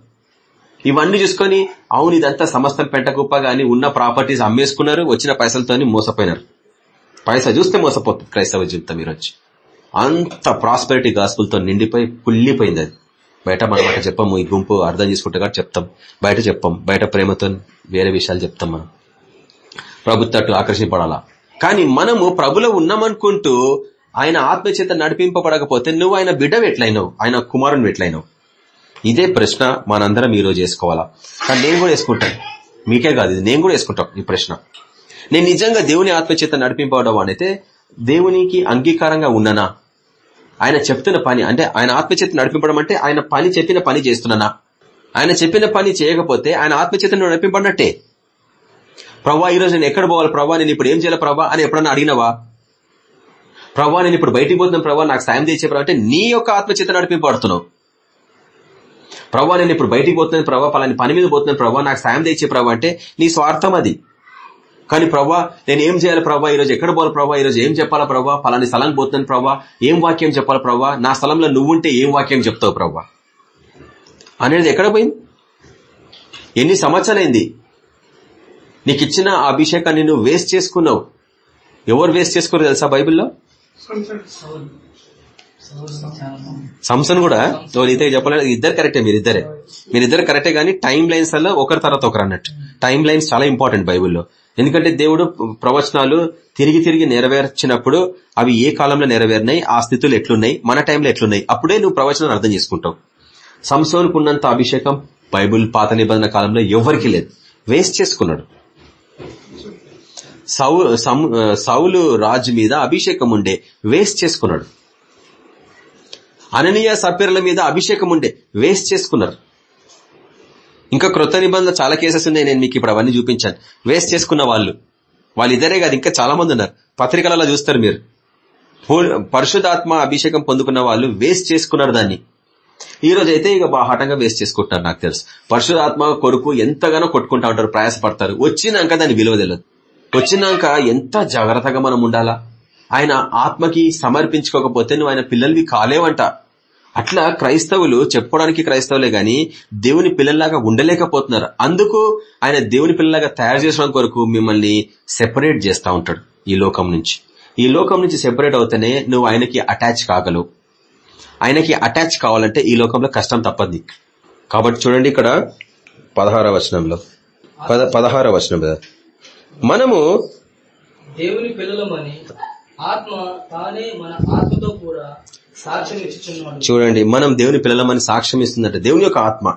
ఇవన్నీ చూసుకొని అవును ఇదంతా సమస్తం పెంటకుప్ప గాని ఉన్న ప్రాపర్టీస్ అమ్మేసుకున్నారు. వచ్చిన పైసలతో మోసపోయినారు. పైస చూస్తే మోసపోతుంది క్రైస్తవ జీవితం మీరు వచ్చి అంత ప్రాస్పెరిటీ గాస్పుల్తో నిండిపోయి కుళ్ళిపోయింది అది. బయట మనం అట్లా చెప్పము ఈ గుంపు అర్థం చేసుకుంటే చెప్తాం. బయట చెప్పాం బయట ప్రేమతో వేరే విషయాలు చెప్తాం మనం. ప్రభుత్వ ఆకర్షింపడాలా కానీ మనము ప్రభులో ఉన్నామనుకుంటూ ఆయన ఆత్మచేత నడిపింపబడకపోతే నువ్వు ఆయన బిడ్డ ఎట్లయినావు? ఆయన కుమారుని ఎట్లయినావు? ఇదే ప్రశ్న మనందరం ఈరోజు వేసుకోవాలా? కానీ నేను కూడా వేసుకుంటాను మీకే కాదు ఇది నేను కూడా వేసుకుంటాం ఈ ప్రశ్న. నేను నిజంగా దేవుని ఆత్మచేత నడిపింపవడం అనేది దేవునికి అంగీకారంగా ఉన్నానా? ఆయన చెప్తున్న పని అంటే ఆయన ఆత్మచేత నడిపింపడం అంటే ఆయన పని చెప్పిన పని చేస్తున్నానా ఆయన చెప్పిన పని చేయకపోతే ఆయన ఆత్మచేత నడిపింపడినట్టే ప్రవ్వా ఈరోజు నేను ఎక్కడ పోవాలి? ప్రవ్వా నేను ఇప్పుడు ఏం చేయాలి ప్రవ్వా అని ఎప్పుడన్నా అడిగినవా? ప్రవ్వా నేను ఇప్పుడు బయటికి పోతున్నాను ప్రవ్వా నాకు సాయం తెచ్చే ప్రభావ అంటే నీ యొక్క ఆత్మచేత నడిపింపడుతున్నావు ప్రభా నేను ఇప్పుడు బయటికి పోతున్నాను ప్రవ్వా పలాని పని మీద పోతున్నాను ప్రవ్వా నాకు సాయం తెచ్చే ప్రభావ అంటే నీ స్వార్థం అది. కానీ ప్రభా నేను ఏం చేయాలి ప్రభా ఈరోజు? ఎక్కడ పోవాలి ప్రభా ఈరోజు? ఏం చెప్పాలా ప్రభా పలాని స్థలానికి పోతున్నాను ప్రభా ఏం వాక్యం చెప్పాలి ప్రభా నా స్థలంలో నువ్వుంటే ఏం వాక్యం చెప్తావు ప్రభా అనేది ఎక్కడ పోయింది? ఎన్ని సంవత్సరాలైంది? నీకు ఇచ్చిన అభిషేకాన్ని నువ్వు వేస్ట్ చేసుకున్నావు. ఎవరు వేస్ట్ చేసుకోరు తెలుసా బైబిల్లో? సంసన్ కూడా? ఇదే చెప్పలేదు ఇద్దరు కరెక్టే మీరిద్దరే. మీరిద్దరు కరెక్టే కానీ టైం లైన్స్ అలా ఒకరి తర్వాత ఒకరు అన్నట్టు. టైం లైన్స్ చాలా ఇంపార్టెంట్ బైబుల్లో. ఎందుకంటే దేవుడు ప్రవచనాలు తిరిగి తిరిగి నెరవేర్చినప్పుడు అవి ఏ కాలంలో నెరవేరినాయి ఆ స్థితులు ఎట్లున్నాయి మన టైంలో ఎట్లున్నాయి అప్పుడే నువ్వు ప్రవచనం అర్థం చేసుకుంటావు. సంసోన్కు ఉన్నంత అభిషేకం బైబుల్ పాత నిబంధన కాలంలో ఎవరికి లేదు. వేస్ట్ చేసుకున్నాడు. సౌలు రాజు మీద అభిషేకం ఉండే వేస్ట్ చేసుకున్నాడు. అననీయ సభ్యుల మీద అభిషేకం ఉండే వేస్ట్ చేసుకున్నారు. ఇంకా క్రొత్త నిబంధన చాలా కేసెస్ ఉన్నాయి నేను మీకు ఇప్పుడు అవన్నీ చూపించాను. వేస్ట్ చేసుకున్న వాళ్ళు. వాళ్ళిద్దరే కాదు ఇంకా చాలా మంది ఉన్నారు. పత్రికలలో చూస్తారు మీరు. పరిశుధాత్మ అభిషేకం పొందుకున్న వాళ్ళు వేస్ట్ చేసుకున్నారు దాన్ని. ఈ రోజు అయితే ఇక బాహాటంగా వేస్ట్ చేసుకుంటున్నారు నాకు తెలుసు. పరిశుధాత్మ కొడుకు ఎంతగానో కొట్టుకుంటా ఉంటారు ప్రయాసపడతారు. వచ్చినాక దాని విలువ తెలియదు వచ్చినాక ఎంత జాగ్రత్తగా మనం ఉండాలా? ఆయన ఆత్మకి సమర్పించుకోకపోతే నువ్వు ఆయన పిల్లలవి కాలేవంట. అట్లా క్రైస్తవులు చెప్పుకోవడానికి క్రైస్తవులే గాని దేవుని పిల్లల్లాగా ఉండలేకపోతున్నారు. అందుకు ఆయన దేవుని పిల్లలాగా తయారు చేసడం కొరకు మిమ్మల్ని సెపరేట్ చేస్తూ ఉంటాడు ఈ లోకం నుంచి. ఈ లోకం నుంచి సెపరేట్ అవుతేనే నువ్వు ఆయనకి అటాచ్ కాగలవు. ఆయనకి అటాచ్ కావాలంటే ఈ లోకంలో కష్టం తప్పదు. కాబట్టి చూడండి ఇక్కడ పదహార వచనంలో. పద పదహార వచనం కదా. మనము దేవుని పిల్లలమని ఆత్మ తానే మన ఆత్మతో కూడా చూడండి మనం దేవుని పిల్లలమని సాక్ష్యం ఇస్తుందంట దేవుని యొక్క ఆత్మ.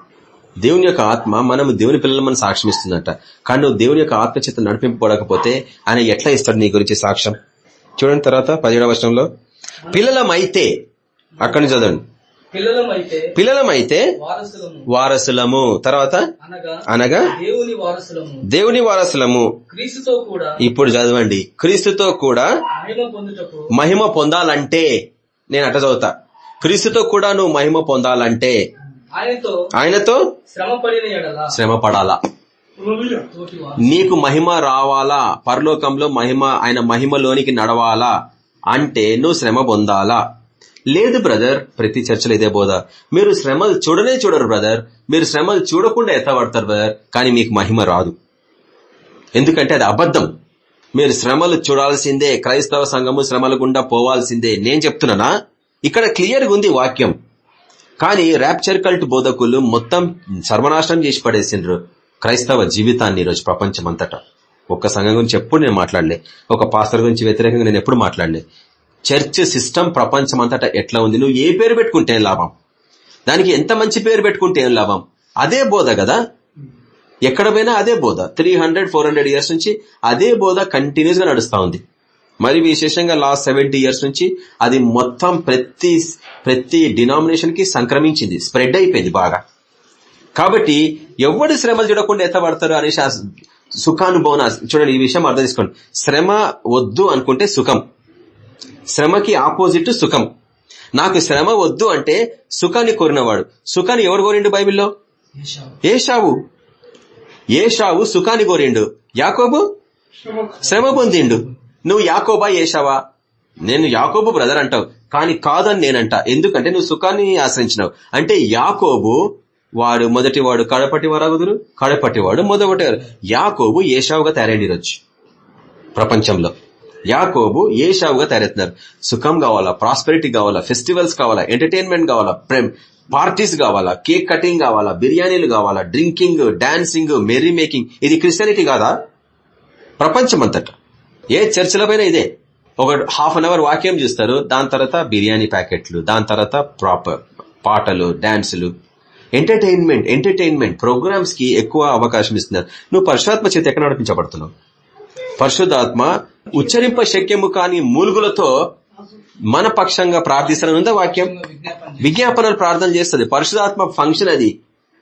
దేవుని యొక్క ఆత్మ మనం దేవుని పిల్లలమని సాక్ష్యం ఇస్తుందంట కానీ నువ్వు దేవుని యొక్క ఆత్మ చేత నడిపింపబడకపోతే ఆయన ఎట్లా ఇస్తాడు నీ గురించి సాక్ష్యం? చూడండి తర్వాత పదిహేడవ వర్షంలో పిల్లలమైతే అక్కడి నుంచి చదవండి. పిల్లలమైతే వారసులము. తర్వాత అనగా దేవుని వారసులము. ఇప్పుడు చదవండి. క్రీస్తుతో కూడా మహిమ పొందాలంటే నేను అట్ట చదువుతా. క్రీస్తుతో కూడా నువ్వు మహిమ పొందాలంటే ఆయనతో శ్రమ పడాలా నీకు మహిమ రావాలా? పరలోకంలో మహిమ ఆయన మహిమలోనికి నడవాలా? అంటే నువ్వు శ్రమ పొందాలా? లేదు బ్రదర్ ప్రతి చర్చలో ఇదే బోధ. మీరు శ్రమలు చూడనే చూడరు బ్రదర్. మీరు శ్రమలు చూడకుండా ఎత్తబడతారు బ్రదర్. కానీ మీకు మహిమ రాదు. ఎందుకంటే అది అబద్ధం. మీరు శ్రమలు చూడాల్సిందే క్రైస్తవ సంఘము శ్రమల గుండా పోవాల్సిందే. నేను చెప్తున్నానా? ఇక్కడ క్లియర్గా ఉంది వాక్యం. కానీ ర్యాప్చర్ కల్ట్ బోధకులు మొత్తం సర్వనాశనం చేసి పడేసిండ్రు క్రైస్తవ జీవితాన్ని ఈరోజు ప్రపంచం అంతటా ఒక్క సంఘం గురించి ఎప్పుడు నేను మాట్లాడలే. ఒక పాస్టర్ గురించి వ్యతిరేకంగా నేను ఎప్పుడు మాట్లాడలే. చర్చ్ సిస్టమ్ ప్రపంచం అంతటా ఎట్లా ఉంది? నువ్వు ఏ పేరు పెట్టుకుంటే లాభం? దానికి ఎంత మంచి పేరు పెట్టుకుంటే ఏం లాభం? అదే బోధ కదా? ఎక్కడ పోయినా అదే బోధ. Three hundred four hundred years నుంచి అదే బోధ కంటిన్యూస్గా నడుస్తా ఉంది. మరి విశేషంగా లాస్ట్ సెవెంటీ ఇయర్స్ నుంచి అది మొత్తం ప్రతి ప్రతి డినామినేషన్కి సంక్రమించింది. స్ప్రెడ్ అయిపోయింది బాగా. కాబట్టి ఎవడు శ్రమలు చూడకుండా ఎత్తబడతారు అనేసి ఆ సుఖానుభవన చూడండి ఈ విషయం అర్థం చేసుకోండి. శ్రమ వద్దు అనుకుంటే సుఖం. శ్రమకి ఆపోజిట్ సుఖం. నాకు శ్రమ వద్దు అంటే సుఖాన్ని కోరినవాడు. సుఖాన్ని ఎవరు కోరిండు బైబిల్లో? ఏషావు. ఏషావు సుఖాన్ని కోరిండు. యాకోబు? శ్రమ పొందిండు. నువ్వు యాకోబా ఏషావా? నేను యాకోబు బ్రదర్ అంటావు. కానీ కాదని నేనంట. ఎందుకంటే నువ్వు సుఖాన్ని ఆశ్రయించినావు. అంటే యాకోబు వాడు మొదటి వాడు కడపటి వారాగుదురు కడపటి వాడు. మొదటి యాకోబు ఏషావుగా తయారైంది ప్రపంచంలో. యాకోబు ఏషావుగా తయారవుతున్నారు. సుఖం కావాలా? ప్రాస్పెరిటీ కావాలా? ఫెస్టివల్స్ కావాలా? ఎంటర్టైన్మెంట్ కావాలా? ప్రేమ్ పార్టీస్ కావాలా? కేక్ కటింగ్ కావాలా? బిర్యానీలు కావాలా? డ్రింకింగ్ డాన్సింగ్ మెరీ మేకింగ్ ఇది క్రిస్టియానిటీ కాదా? ప్రపంచం అంతట ఏ చర్చిల పైన ఇదే? ఒక హాఫ్ అన్ అవర్ వాక్యం చూస్తారు. దాని తర్వాత బిర్యానీ ప్యాకెట్లు దాని తర్వాత ప్రాపర్ పాటలు డాన్సులు ఎంటర్టైన్మెంట్ ఎంటర్టైన్మెంట్ ప్రోగ్రామ్స్కి ఎక్కువ అవకాశం ఇస్తున్నారు. నువ్వు పరిశుధాత్మ చేతి ఎక్కడ నడిపించబడుతున్నావు? పరిశుద్ధాత్మ ఉచ్చరింప శక్యము కాని మూలుగులతో మన పక్షంగా ప్రార్థిస్తానుందా వాక్యం. విజ్ఞాపనలు ప్రార్థన చేస్తుంది. పరిశుధాత్మ ఫంక్షన్ అది.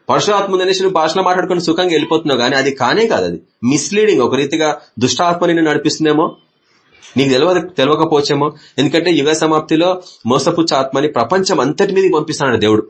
పరశురాత్మ అనేసి నువ్వు భాషలో మాట్లాడుకుని సుఖంగా వెళ్ళిపోతున్నావు కానీ అది కానే కాదు అది. మిస్లీడింగ్ ఒక రీతిగా దుష్టాత్మ నిన్ను నడిపిస్తుందేమో? నీకు తెలియదు తెలియకపోవచ్చేమో? ఎందుకంటే యుగ సమాప్తిలో మోసపుచ్చ ఆత్మని ప్రపంచం అంతటి మీదకి పంపిస్తున్నాడు దేవుడు.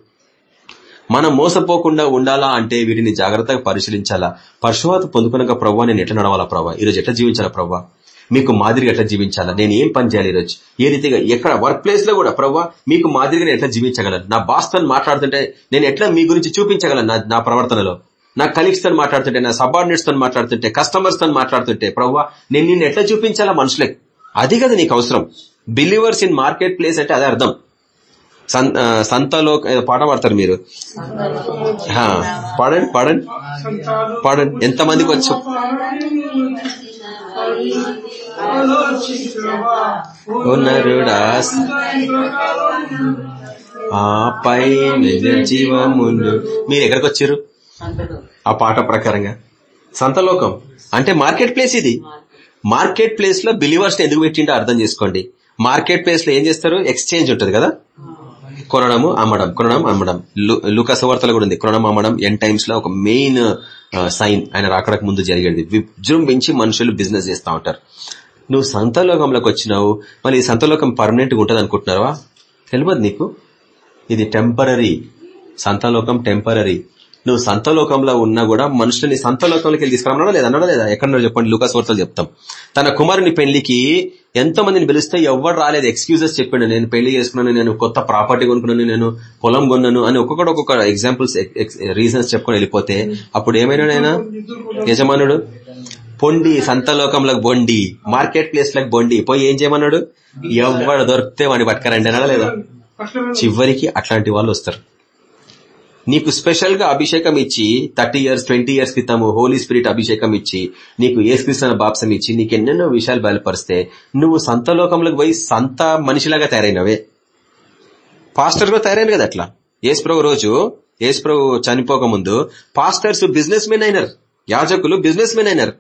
మనం మోసపోకుండా ఉండాలా అంటే వీటిని జాగ్రత్తగా పరిశీలించాలా? పరశువాత పొందుకున్నాక ప్రవ్వా నేను ఎట్లా నడవాలా ప్రవ్వా ఈరోజు ఎట్లా జీవించాలా ప్రవ్వా మీకు మాదిరిగా ఎట్లా జీవించాలా? నేను ఏం పని చేయాలి ఈరోజు? ఏ రీతిగా? ఎక్కడ? వర్క్ ప్లేస్లో కూడా ప్రవ్వా మీకు మాదిరిగా నేను ఎట్లా జీవించగలను? నా బాస్తో మాట్లాడుతుంటే నేను ఎట్లా మీ గురించి చూపించగలను నా- నా ప్రవర్తనలో? నా కలీగ్స్తో మాట్లాడుతుంటే నా సబార్డినేట్స్తో మాట్లాడుతుంటే కస్టమర్స్తో మాట్లాడుతుంటే ప్రవ్వా నేను నిన్ను ఎట్లా చూపించాలా మనుషులకి? అది కదా నీకు అవసరం. బిలీవర్స్ ఇన్ మార్కెట్ ప్లేస్ అంటే అదే అర్థం. సంతలో పాట పాడతారు మీరు? పాడండి పాడండి. పాడండి. ఎంత మందికి వచ్చు? ఉన్నరుడా ఆపై నిజ జీవముండు మీరు ఎక్కడికి వచ్చారు? ఆ పాట ప్రకారంగా. సంతలోకం. అంటే మార్కెట్ ప్లేస్ ఇది. మార్కెట్ ప్లేస్లో బిలీవర్స్ ఎందుకు పెట్టిండో అర్థం చేసుకోండి. మార్కెట్ ప్లేస్లో ఏం చేస్తారు? ఎక్స్చేంజ్ ఉంటుంది కదా. కొనడము అమ్మడం కొనడం అమ్మడం. లూకాస వార్తలు కూడా ఉంది. కొనడం అమ్మడం ఎన్ టైమ్స్లో ఒక మెయిన్ సైన్ ఆయన రాకడకు ముందు జరిగేది. విజృంభించి మనుషులు బిజినెస్ చేస్తూ ఉంటారు. నువ్వు సంతలోకంలోకి వచ్చినావు. మళ్ళీ ఈ సంతలోకం పర్మనెంట్గా ఉంటది అనుకుంటున్నావా? తెలియదు నీకు? ఇది టెంపరీ సంతలోకం టెంపరీ నువ్వు సంతలోకంలో ఉన్నా కూడా మనుషులని సంతలోకంలోకి వెళ్ళి తీసుకురామన్నా లేదా అన్నాడా లేదా? ఎక్కడ చెప్పండి. లూకాస్ వార్తలు చెప్తాం. తన కుమారుని పెళ్ళికి ఎంతో మందిని పిలిస్తే ఎవరు రాలేదు. ఎక్స్క్యూజెస్ చెప్పాడు. నేను పెళ్ళి చేసుకున్నాను. నేను కొత్త ప్రాపర్టీ కొనుక్కున్నాను. నేను పొలం కొన్నాను అని ఒక్కొక్కటి ఒక్కొక్క ఎగ్జాంపుల్స్ రీజన్స్ చెప్పుకొని వెళ్ళిపోతే అప్పుడు ఏమైనా ఆయన? యజమానుడు? పొండి సంతలోకంలోకి బొండి మార్కెట్ ప్లేస్లకు బొండి పోయి ఏం చేయమన్నాడు? ఎవరు దొరికితే వాడిని పట్టుకరండి. అన్నాడా లేదా? చివరికి అట్లాంటి వాళ్ళు వస్తారు. నీకు స్పెషల్గా అభిషేకం ఇచ్చి థర్టీ ఇయర్స్ ట్వంటీ ఇయర్స్ క్రితము హోలీ స్పిరిట్ అభిషేకం ఇచ్చి నీకు ఏసుక్రీస్తున్న బాప్సం ఇచ్చి నీకు ఎన్నెన్నో విషయాలు బయలుపరిస్తే నువ్వు సంత లోకంలోకి పోయి సంత మనిషిలాగా తయారైనవే. పాస్టర్గా తయారైన కదా అట్లా. ఏసుప్రభు రోజు ఏసుప్రభు చనిపోక ముందు పాస్టర్స్ బిజినెస్ మెన్ అయినారు. యాజకులు బిజినెస్ మెన్ అయినారు.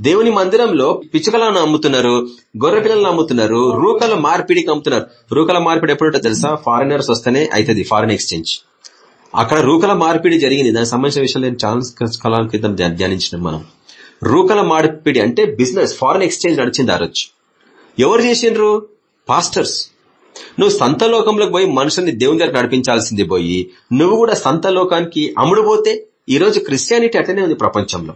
దేవుని మందిరంలో పిచ్చుకలను అమ్ముతున్నారు గొర్రె పిల్లలను అమ్ముతున్నారు రూకల మార్పిడికి అమ్ముతున్నారు. రూకల మార్పిడి ఎప్పుడంటో తెలుసా? ఫారినర్స్ వస్తేనే అవుతుంది ఫారిన్ ఎక్స్చేంజ్. అక్కడ రూకల మార్పిడి జరిగింది. దానికి సంబంధించిన విషయాలు నేను చాలా కాలం క్రితం ధ్యానించిన ధ్యానించినాం మనం. రూకల మార్పిడి అంటే బిజినెస్ ఫారిన్ ఎక్స్చేంజ్ నడిచింది ఆ రోజు. ఎవరు చేసిండ్రు? పాస్టర్స్. నువ్వు సంత లోకంలోకి పోయి మనుషుల్ని దేవుని దగ్గర నడిపించాల్సింది పోయి నువ్వు కూడా సంత లోకానికి అమ్ముడు పోతే ఈ రోజు క్రిస్టియానిటీ అట్లనే ఉంది ప్రపంచంలో.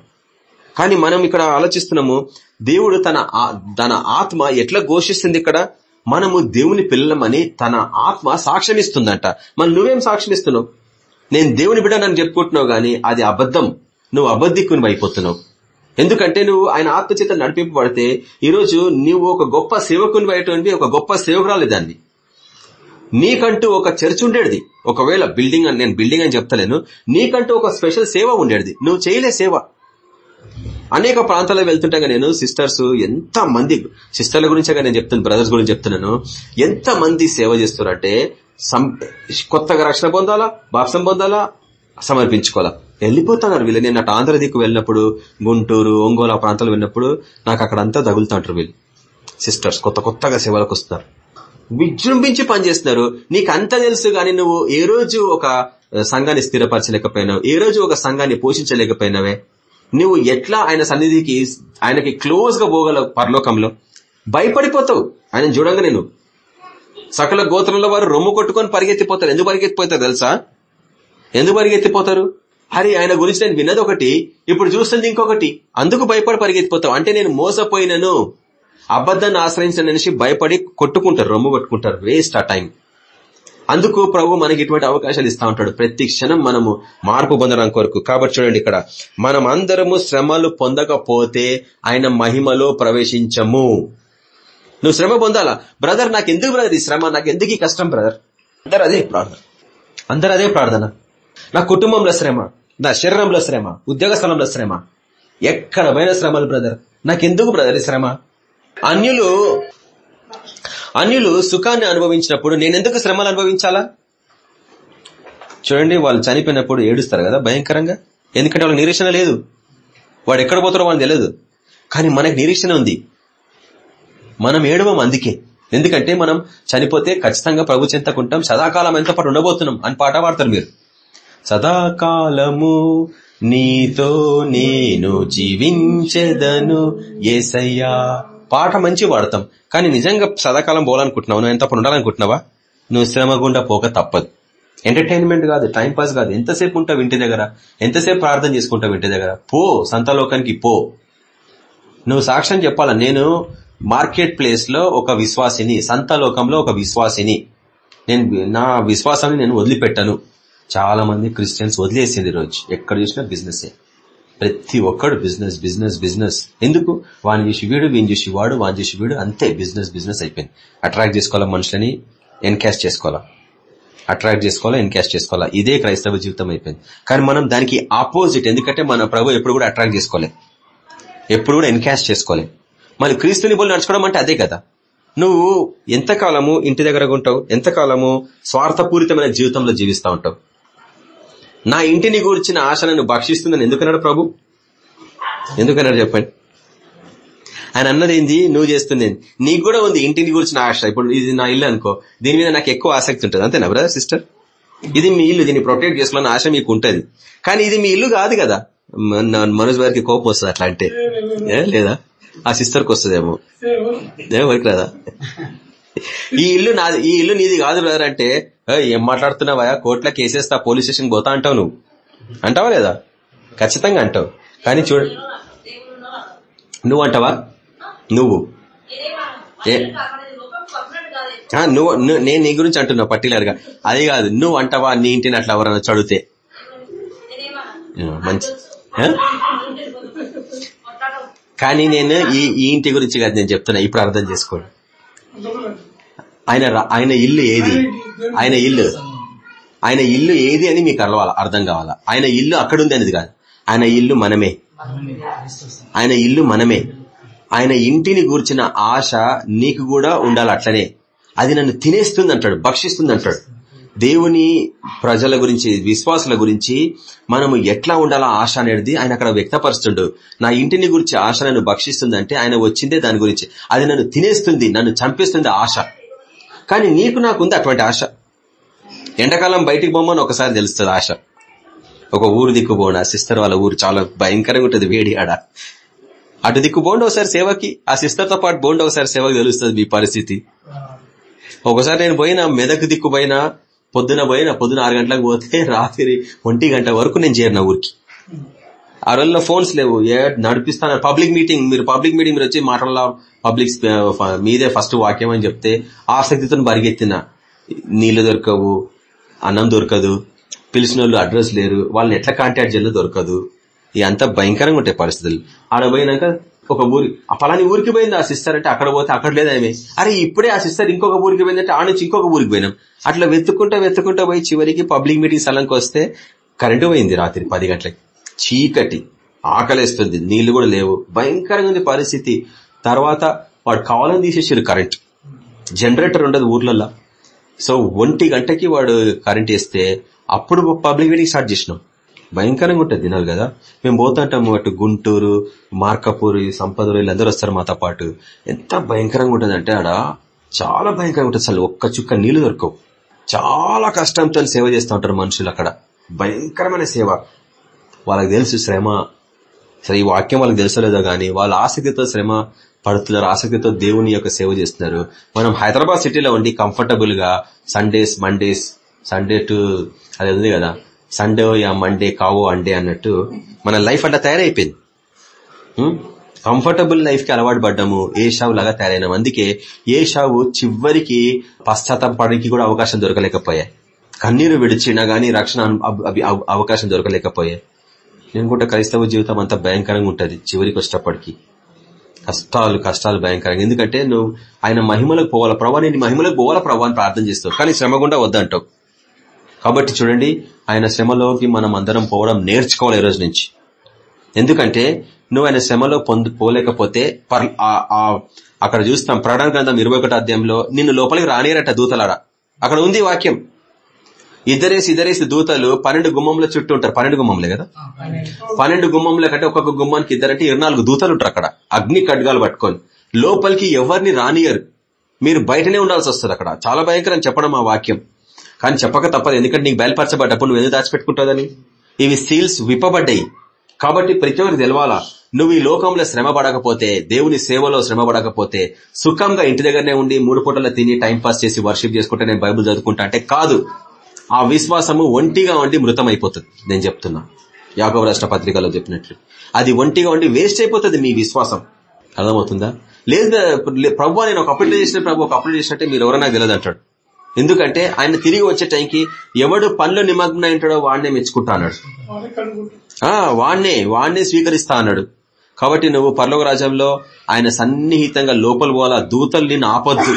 కానీ మనం ఇక్కడ ఆలోచిస్తున్నాము దేవుడు తన ఆ- తన ఆత్మ ఎట్లా ఘోషిస్తుంది ఇక్కడ? మనము దేవుని పిల్లలమని తన ఆత్మ సాక్ష్యమిస్తుందంట. మన మరి నువ్వేం సాక్ష్యమిస్తున్నావు? నేను దేవుని బిడ్డ నన్ను చెప్పుకుంటున్నావు గానీ అది అబద్ధం. నువ్వు అబద్ధికుని అయిపోతున్నావు. ఎందుకంటే నువ్వు ఆయన ఆత్మచేత నడిపింపబడితే ఈరోజు నువ్వు ఒక గొప్ప సేవకుని బయటండి ఒక గొప్ప సేవకురాలి దాన్ని. నీకంటూ ఒక చర్చ్ ఉండేది. ఒకవేళ బిల్డింగ్ అని నేను బిల్డింగ్ అని చెప్తలేను. నీకంటూ ఒక స్పెషల్ సేవ ఉండేది. నువ్వు చేయలే సేవ. అనేక ప్రాంతాల్లో వెళ్తుంటాగా నేను సిస్టర్స్ ఎంత మంది సిస్టర్ల గురించే నేను చెప్తున్నాను బ్రదర్స్ గురించి చెప్తున్నాను. ఎంత మంది సేవ చేస్తున్నారంటే సం- కొత్తగా రక్షణ పొందాలా బాప్సం పొందాలా సమర్పించుకోవాలా. వెళ్ళిపోతున్నారు వీళ్ళు. నేను అటు ఆంధ్ర దిక్కు వెళ్ళినప్పుడు గుంటూరు ఒంగోలు ఆ ప్రాంతాలు వెళ్ళినప్పుడు నాకు అక్కడ అంతా తగులుతుంటారు వీళ్ళు. సిస్టర్స్ కొత్త కొత్తగా సేవలకు వస్తున్నారు. విజృంభించి పనిచేస్తున్నారు. నీకు అంత తెలుసు గాని నువ్వు ఏ రోజు ఒక సంఘాన్ని స్థిరపరచలేకపోయినావు ఏ రోజు ఒక సంఘాన్ని పోషించలేకపోయినావే. నువ్వు ఎట్లా ఆయన సన్నిధికి ఆయనకి క్లోజ్గా పోగలవు పరలోకంలో భయపడిపోతావు? ఆయన చూడంగా నేను సకల గోత్రంలో వారు రొమ్ము కొట్టుకొని పరిగెత్తిపోతారు. ఎందుకు పరిగెత్తిపోతారు తెలుసా? ఎందుకు పరిగెత్తిపోతారు? అరే ఆయన గురించి నేను విన్నది ఒకటి ఇప్పుడు చూస్తుంది ఇంకొకటి. అందుకు భయపడి పరిగెత్తిపోతావు. అంటే నేను మోసపోయినను. అబద్ధాన్ని ఆశ్రయించిన మనిషి భయపడి కొట్టుకుంటారు రొమ్ము కొట్టుకుంటారు. వేస్ట్ ఆ టైం. అందుకు ప్రభు మనకి ఇటువంటి అవకాశాలు ఇస్తా ఉంటాడు. ప్రతి క్షణం మనము మార్పు పొందడం కొరకు. కాబట్టి చూడండి ఇక్కడ మనం అందరము శ్రమలు పొందకపోతే ఆయన మహిమలో ప్రవేశించము. నువ్వు శ్రమ పొందాలా? బ్రదర్ నాకు ఎందుకు బ్రదర్ ఈ శ్రమ? నాకు ఎందుకు ఈ కష్టం బ్రదర్? అందరు అదే ప్రార్థన. అందరు అదే ప్రార్థన. నా కుటుంబంలో శ్రమ నా శరీరంలో శ్రమ ఉద్యోగ స్థలంలో శ్రమ. ఎక్కడ శ్రమలు బ్రదర్. నాకెందుకు బ్రదర్ ఈ శ్రమ? అన్యులు అన్యులు సుఖాన్ని అనుభవించినప్పుడు నేనెందుకు శ్రమలు అనుభవించాలా? చూడండి వాళ్ళు చనిపోయినప్పుడు ఏడుస్తారు కదా భయంకరంగా? ఎందుకంటే వాళ్ళకి నిరీక్షణ లేదు. వాడు ఎక్కడ పోతారో వాళ్ళని తెలియదు. కానీ మనకు నిరీక్షణ ఉంది. మనం ఏడవం అందుకే. ఎందుకంటే మనం చనిపోతే ఖచ్చితంగా ప్రభు చెంతకుంటాం సదాకాలం ఎంత పాటు ఉండబోతున్నాం అని పాట పాడతారు మీరు. సదాకాలము నీతో నేను జీవించెదను ఏసయ్యా. పాట మంచి వాడతాం. కానీ నిజంగా సదాకాలం పోవాలనుకుంటున్నావు నువ్వు ఎంత ఉండాలనుకుంటున్నావా? నువ్వు శ్రమ గుండా పోక తప్పదు. ఎంటర్టైన్మెంట్ కాదు టైం పాస్ కాదు. ఎంతసేపు ఉంటావు ఇంటి దగ్గర? ఎంతసేపు ప్రార్థన చేసుకుంటావు ఇంటి దగ్గర? పో సంతలోకానికి పో. నువ్వు సాక్ష్యం చెప్పాలా? నేను మార్కెట్ ప్లేస్లో ఒక విశ్వాసిని సంతలోకంలో ఒక విశ్వాసిని. నేను నా విశ్వాసాన్ని నేను వదిలిపెట్టాను. చాలా మంది క్రిస్టియన్స్ వదిలేసింది ఈ రోజు. ఎక్కడ చూసినా బిజినెస్ ప్రతి ఒక్కడు బిజినెస్ బిజినెస్ బిజినెస్. ఎందుకు? వాని చూసి వీడు వీని చూసి వాడు వాని చూసి వీడు అంతే బిజినెస్ బిజినెస్ అయిపోయింది. అట్రాక్ట్ చేసుకోవాలా మనుషులని? ఎన్కాష్ చేసుకోవాలా. అట్రాక్ట్ చేసుకోవాలా ఎన్కాష్ చేసుకోవాలా. ఇదే క్రైస్తవ జీవితం అయిపోయింది. కానీ మనం దానికి ఆపోజిట్ ఎందుకంటే మన ప్రభు ఎప్పుడు కూడా అట్రాక్ట్ చేసుకోలే. ఎప్పుడు కూడా ఎన్కాష్ చేసుకోలే. మళ్ళీ క్రీస్తుని పోలి నడుచుకోవడం అంటే అదే కదా. నువ్వు ఎంతకాలము ఇంటి దగ్గర ఉంటావు? ఎంతకాలము స్వార్థపూరితమైన జీవితంలో జీవిస్తూ ఉంటావు? నా ఇంటిని గురించిన ఆశ నన్ను భక్షిస్తుందని ఎందుకన్నాడు ప్రభు? ఎందుకన్నాడు చెప్పండి. ఆయన అన్నది ఏంది నువ్వు చేస్తుంది నీకు కూడా ఉంది ఇంటిని గురించిన ఆశ. ఇప్పుడు ఇది నా ఇల్లు అనుకో. దీని మీద నాకు ఎక్కువ ఆసక్తి ఉంటుంది. అంతేనా బ్రదర్ సిస్టర్? ఇది మీ ఇల్లు. దీన్ని ప్రొటెక్ట్ చేసుకోవాలని ఆశ మీకు ఉంటుంది. కానీ ఇది మీ ఇల్లు కాదు కదా. మన- మనోజ్ గారికి కోపం వస్తుంది అట్లా అంటే. ఏ, లేదా? ఆ సిస్టర్కి వస్తుందేమో. ఏమో వరకు రాదా? ఈ ఇల్లు నాది ఈ ఇల్లు నీది కాదు బ్రదర్ అంటే ఏం మాట్లాడుతున్నావా కోర్టులో కేసేస్తా పోలీస్ స్టేషన్ పోతా అంటావు నువ్వు. అంటావా లేదా? ఖచ్చితంగా అంటావు. కానీ చూడ నువ్వు అంటావా? నువ్వు. ఏ నువ్వు నేను నీ గురించి అంటున్నావు పర్టికులర్గా అది కాదు నువ్వు అంటావా నీ ఇంటిని అట్లా ఎవరైనా చదివితే? మంచి కానీ నేను ఈ ఈ ఇంటి గురించి కాదు నేను చెప్తున్నా. ఇప్పుడు అర్థం చేసుకోండి. ఆయన రా- ఆయన ఇల్లు ఏది? ఆయన ఇల్లు. ఆయన ఇల్లు ఏది అని మీకు అలవాల అర్థం కావాలా? ఆయన ఇల్లు అక్కడుంది అనేది కాదు. ఆయన ఇల్లు మనమే. ఆయన ఇల్లు మనమే. ఆయన ఇంటిని గూర్చిన ఆశ నీకు కూడా ఉండాలి అట్లనే. అది నన్ను తినేస్తుంది అంటాడు భక్షిస్తుంది అంటాడు. దేవుని ప్రజల గురించి విశ్వాసుల గురించి మనము ఎట్లా ఉండాలా ఆశ అనేది ఆయన అక్కడ వ్యక్తపరుస్తుండు. నా ఇంటిని గురించి ఆశ నన్ను భక్షిస్తుంది అంటే ఆయన వచ్చిందే దాని గురించి. అది నన్ను తినేస్తుంది నన్ను చంపేస్తుంది ఆశ. కానీ నీకు నాకుంది అటువంటి ఆశ. ఎండాకాలం బయటికి పోమని ఒకసారి తెలుస్తుంది ఆశ. ఒక ఊరు దిక్కుపోండి ఆ సిస్టర్ వాళ్ళ ఊరు చాలా భయంకరంగా ఉంటుంది వేడి ఆడ. అటు దిక్కు పోండి ఒకసారి సేవకి ఆ సిస్టర్తో పాటు పోండి ఒకసారి సేవకి తెలుస్తుంది మీ పరిస్థితి. ఒకసారి నేను పోయినా మెదక్ దిక్కు పోయినా పొద్దున పోయినా పొద్దున ఆరు గంటలకు పోతే రాత్రి ఒంటి గంట వరకు నేను చేరిన ఊరికి. ఆ రోజుల్లో ఫోన్స్ లేవు. ఏ నడిపిస్తాను. పబ్లిక్ మీటింగ్ మీరు పబ్లిక్ మీటింగ్ మీరు వచ్చి మాట్లాడాల పబ్లిక్ మీదే ఫస్ట్ వాక్యం అని చెప్తే ఆసక్తితో పరిగెత్తిన నీళ్ళు దొరకవు అన్నం దొరకదు పిలిచిన వాళ్ళు అడ్రస్ లేరు వాళ్ళని ఎట్లా కాంటాక్ట్ చేయాలో దొరకదు. ఇదంతా భయంకరంగా ఉంటాయి పరిస్థితులు. ఆడ పోయినాక ఒక ఊరి ఆ పలాని ఊరికి పోయింది ఆ సిస్టర్ అంటే అక్కడ పోతే అక్కడ లేదు ఆమె. అరే ఇప్పుడే ఆ సిస్టర్ ఇంకొక ఊరికి పోయిందంటే ఆ నుంచి ఇంకొక ఊరికి పోయినాం. అట్లా వెతుక్కుంటా వెతుక్కుంటా పోయి చివరికి పబ్లిక్ మీటింగ్ స్థలంకి వస్తే కరెంటు పోయింది రాత్రి పది గంటలకి. చీకటి ఆకలేస్తుంది నీళ్ళు కూడా లేవు. భయంకరంగా ఉంది పరిస్థితి. తర్వాత వాడు కావాలని తీసేసారు కరెంట్. జనరేటర్ ఉండదు ఊర్లలో సో ఒంటి గంటకి వాడు కరెంట్ వేస్తే అప్పుడు పబ్లిక్ మీటింగ్ స్టార్ట్ చేసినాం. భయంకరంగా ఉంటుంది దినాలు కదా. మేము పోతుంటాము అటు గుంటూరు మార్కపూర్ సంపదలు వీళ్ళందరూ వస్తారు మాతో పాటు. ఎంత భయంకరంగా ఉంటుంది అంటే ఆడ చాలా భయంకరంగా ఉంటుంది అసలు. ఒక్క చుక్క నీళ్ళు దొరకవు. చాలా కష్టంతో సేవ చేస్తూ ఉంటారు మనుషులు అక్కడ. భయంకరమైన సేవ. వాళ్ళకి తెలుసు శ్రమ. సరే ఈ వాక్యం వాళ్ళకి తెలుసలేదో గానీ వాళ్ళ ఆసక్తితో శ్రమ పడుతున్నారు ఆసక్తితో దేవుని యొక్క సేవ చేస్తున్నారు. మనం హైదరాబాద్ సిటీలో ఉండి కంఫర్టబుల్గా సండేస్ మండేస్ సండే టు అది ఉంది కదా సండే యా మండే కావో అండే అన్నట్టు మన లైఫ్ అట్లా తయారైపోయింది. కంఫర్టబుల్ లైఫ్కి అలవాటు పడ్డాము ఏ షావు లాగా తయారైనాం. అందుకే ఏ షావు చివరికి పశ్చాత్తాపడానికి కూడా అవకాశం దొరకలేకపోయాయి. కన్నీరు విడిచినా గానీ రక్షణ అవ- అవకాశం దొరకలేకపోయాయి. నేను కూడా క్రైస్తవ జీవితం అంత భయంకరంగా ఉంటుంది చివరికి వచ్చేటప్పటికి. కష్టాలు కష్టాలు భయంకరంగా. ఎందుకంటే నువ్వు ఆయన మహిమలకు పోవాల? ప్రభా నేను మహిమలకు పోవాల ప్రభా అని ప్రార్థన చేస్తావు. కానీ శ్రమ గుండా వద్దంటావు. కాబట్టి చూడండి ఆయన శ్రమలోకి మనం అందరం పోవడం నేర్చుకోవాలి ఈ రోజు నుంచి. ఎందుకంటే నువ్వు ఆయన శ్రమలో పొందు పోలేకపోతే పర్- అక్కడ చూస్తాం ప్రకటన గ్రంథం ఇరవై ఒకటో అధ్యాయంలో నిన్ను లోపలికి రానేరట దూతలాడ అక్కడ ఉంది వాక్యం. ఇద్దరేసి ఇద్దరేసి దూతలు పన్నెండు గుమ్మంల చుట్టూ ఉంటారు. పన్నెండు గుమ్మంలే కదా? పన్నెండు. గుమ్మంల కంటే ఒక్కొక్క గుమ్మానికి ఇద్దరంటే ఇరవై నాలుగు దూతలు ఉంటారు అక్కడ. అగ్ని ఖడ్గాలు పట్టుకొని. లోపలికి ఎవరిని రానియరు. మీరు బయటనే ఉండాల్సి వస్తుంది అక్కడ. చాలా భయంకరం చెప్పడం ఆ వాక్యం. కానీ చెప్పక తప్పదు. ఎందుకంటే నీకు బయలుపరచబడ్డప్పుడు నువ్వు ఎందుకు దాచిపెట్టుకుంటుందని ఇవి సీల్స్ విప్పబడ్డాయి. కాబట్టి ప్రతి ఒక్కరికి తెలవాలా నువ్వు ఈ లోకంలో శ్రమ పడకపోతే దేవుని సేవలో శ్రమ పడకపోతే సుఖంగా ఇంటి దగ్గరనే ఉండి మూడు పూటల తిని టైం పాస్ చేసి వర్షిప్ చేసుకుంటే నేను బైబుల్ చదువుకుంటా అంటే కాదు. ఆ విశ్వాసము ఒంటిగా ఉండి మృతం అయిపోతుంది నేను చెప్తున్నా. యాగవ రాష్ట్ర పత్రికలో చెప్పినట్లు. అది ఒంటిగా ఉండి వేస్ట్ అయిపోతుంది మీ విశ్వాసం. అర్థమవుతుందా? లేదు ప్రభు నేను ఒక అప్లై చేసిన ప్రభు ఒక అప్లై చేసినట్టే మీరు ఎవరైనా తెలియదు అంటాడు. ఎందుకంటే ఆయన తిరిగి వచ్చే టైంకి ఎవడు పనిలో నిమగ్నం ఉంటాడో వాడినే మెచ్చుకుంటా అన్నాడు. వాణ్ణే వాణ్ణే స్వీకరిస్తా అన్నాడు. కాబట్టి నువ్వు పర్లోక రాజ్యంలో ఆయన సన్నిహితంగా లోపల పోవాలా? దూతలు నిన్ను ఆపొద్దు.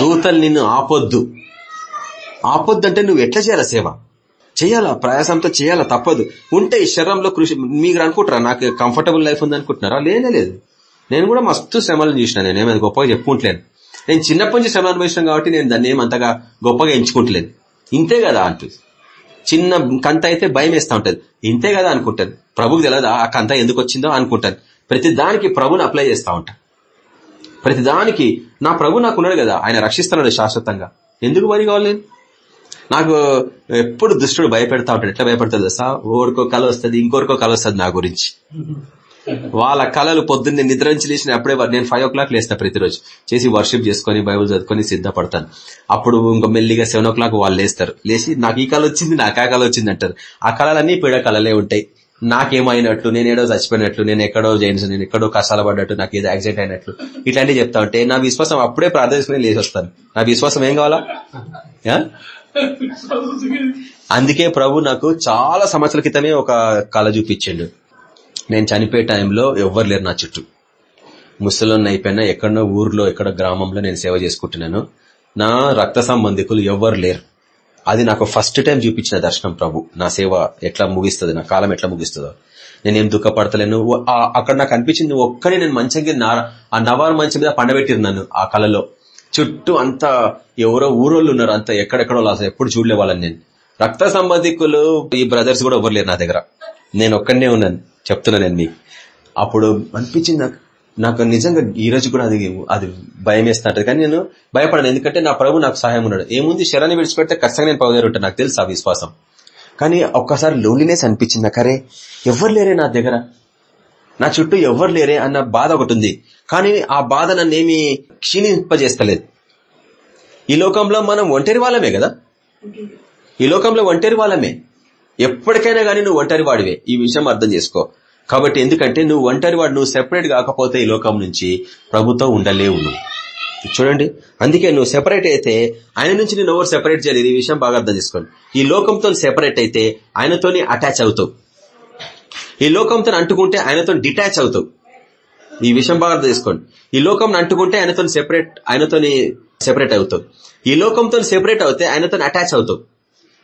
దూతలు నిన్ను ఆపొద్దు. ఆపొద్దంటే నువ్వు ఎట్లా చేయాలా సేవ? చేయాలా? ప్రయాసంతో చేయాలా? తప్పదు. ఉంటే ఈ శరీరంలో కృషి మీరు అనుకుంటారా? నాకు కంఫర్టబుల్ లైఫ్ ఉంది అనుకుంటున్నారా? లేనే లేదు. నేను కూడా మస్తు శ్రమలను చూసిన. నేను ఏమైనా గొప్పగా చెప్పుకుంటలేను. నేను చిన్నప్పటి నుంచి శ్రమ అనుభవించాను కాబట్టి నేను దాన్ని ఏమంతగా గొప్పగా ఎంచుకుంటలేను. ఇంతే కదా అంటుంది చిన్న కంత అయితే భయం వేస్తూ ఉంటుంది. ఇంతే కదా అనుకుంటాను ప్రభుకి తెలియదా ఆ కంత ఎందుకు వచ్చిందో అనుకుంటాను ప్రతి దానికి ప్రభుని అప్లై చేస్తా ఉంటాను ప్రతి దానికి నా ప్రభు నాకున్నాడు కదా. ఆయన రక్షిస్తున్నాడు శాశ్వతంగా. ఎందుకు వరి కావాలి నేను? నాకు ఎప్పుడు దుష్టుడు భయపెడతా ఉంటాడు. ఎట్లా భయపెడతాడు తెలుసా? ఓడికో కళ వస్తుంది ఇంకోరికో కళ వస్తుంది నా గురించి. వాళ్ళ కళలు పొద్దున్నే నిద్ర నుంచి లేచిన అప్పుడే నేను ఫైవ్ ఓ క్లాక్ లేస్తా ప్రతిరోజు. చేసి వర్షిప్ చేసుకుని బైబుల్ చదువుకొని సిద్ధపడతాను. అప్పుడు ఇంకో మెల్లిగా సెవెన్ ఓ క్లాక్ వాళ్ళు లేస్తారు. లేచి నాకు ఈ కళ వచ్చింది నాకు ఆ కళ వచ్చింది అంటారు. ఆ కళలన్నీ పీడ కళలే ఉంటాయి. నాకేమైనట్లు నేను ఏడో చచ్చిపోయినట్లు నేను ఎక్కడో జైన్స్ నేను ఎక్కడో కష్టాలు పడ్డట్టు నాకు ఏదో యాక్సిడెంట్ అయినట్లు. ఇట్లాంటివి చెప్తా ఉంటే నా విశ్వాసం అప్పుడే ప్రార్థించుకుని లేచి వస్తాను. నా విశ్వాసం ఏం కావాలా? అందుకే ప్రభు నాకు చాలా సంవత్సరాల క్రితమే ఒక కళ చూపించిండు. నేను చనిపోయే టైంలో ఎవ్వరు లేరు నా చుట్టూ. ముసలోన్ని అయిపోయినా ఎక్కడో ఊర్లో ఎక్కడ గ్రామంలో నేను సేవ చేసుకుంటున్నాను. నా రక్త సంబంధికులు ఎవ్వరు లేరు. అది నాకు ఫస్ట్ టైం చూపించిన దర్శనం ప్రభు. నా సేవ ఎట్లా ముగిస్తుంది నా కాలం ఎట్లా ముగిస్తుందో. నేనేం దుఃఖపడతలేను. అక్కడ నాకు అనిపించింది ఒక్కడే నేను మంచంగా ఆ నవారు మంచి మీద పండబెట్టిరు నన్ను ఆ కళలో. చుట్టూ అంతా ఎవరో ఊరోళ్ళు ఉన్నారు. అంత ఎక్కడెక్కడో అసలు ఎప్పుడు చూడలే వాళ్ళని నేను. రక్త సంబంధికులు ఈ బ్రదర్స్ కూడా ఎవరు లేరు నా దగ్గర. నేను ఒక్కడనే ఉన్నాను. చెప్తున్నా నేను మీకు. అప్పుడు అనిపించింది నాకు. నాకు నిజంగా ఈ రోజు కూడా అది అది భయం వేస్తుంటది. కానీ నేను భయపడను. ఎందుకంటే నా ప్రభు నాకు సహాయం ఉన్నాడు. ఏముంది? శరాన్ని విడిచిపెడితే ఖచ్చితంగా నేను పవదేరు ఉంటాను నాకు తెలుసు ఆ విశ్వాసం. కానీ ఒక్కసారి లోన్లీనెస్ అనిపించింది కరే ఎవరు లేరే నా దగ్గర? నా చుట్టూ ఎవరు లేరే అన్న బాధ ఒకటి ఉంది. కానీ ఆ బాధ నన్నేమి క్షీణింపజేస్తలేదు. ఈ లోకంలో మనం ఒంటరి వాళ్ళమే కదా? ఈ లోకంలో ఒంటరి వాళ్ళమే. ఎప్పటికైనా గానీ నువ్వు ఒంటరి వాడివే. ఈ విషయం అర్థం చేసుకో. కాబట్టి ఎందుకంటే నువ్వు ఒంటరి వాడు నువ్వు సెపరేట్ కాకపోతే ఈ లోకం నుంచి ప్రభుతో ఉండలేవు నువ్వు. చూడండి. అందుకే నువ్వు సెపరేట్ అయితే ఆయన నుంచి నేను ఎవరు సెపరేట్ చేయలేదు ఈ విషయం బాగా అర్థం చేసుకోండి. ఈ లోకంతో సెపరేట్ అయితే ఆయనతోని అటాచ్ అవుతావు. ఈ లోకంతో అంటుకుంటే ఆయనతో డిటాచ్ అవుతావు ఈ విషయం బాగా తీసుకోండి ఈ లోకం అంటుకుంటే ఆయనతో సెపరేట్ ఆయనతోని సెపరేట్ అవుతావు ఈ లోకంతో సెపరేట్ అవుతే ఆయనతో అటాచ్ అవుతావు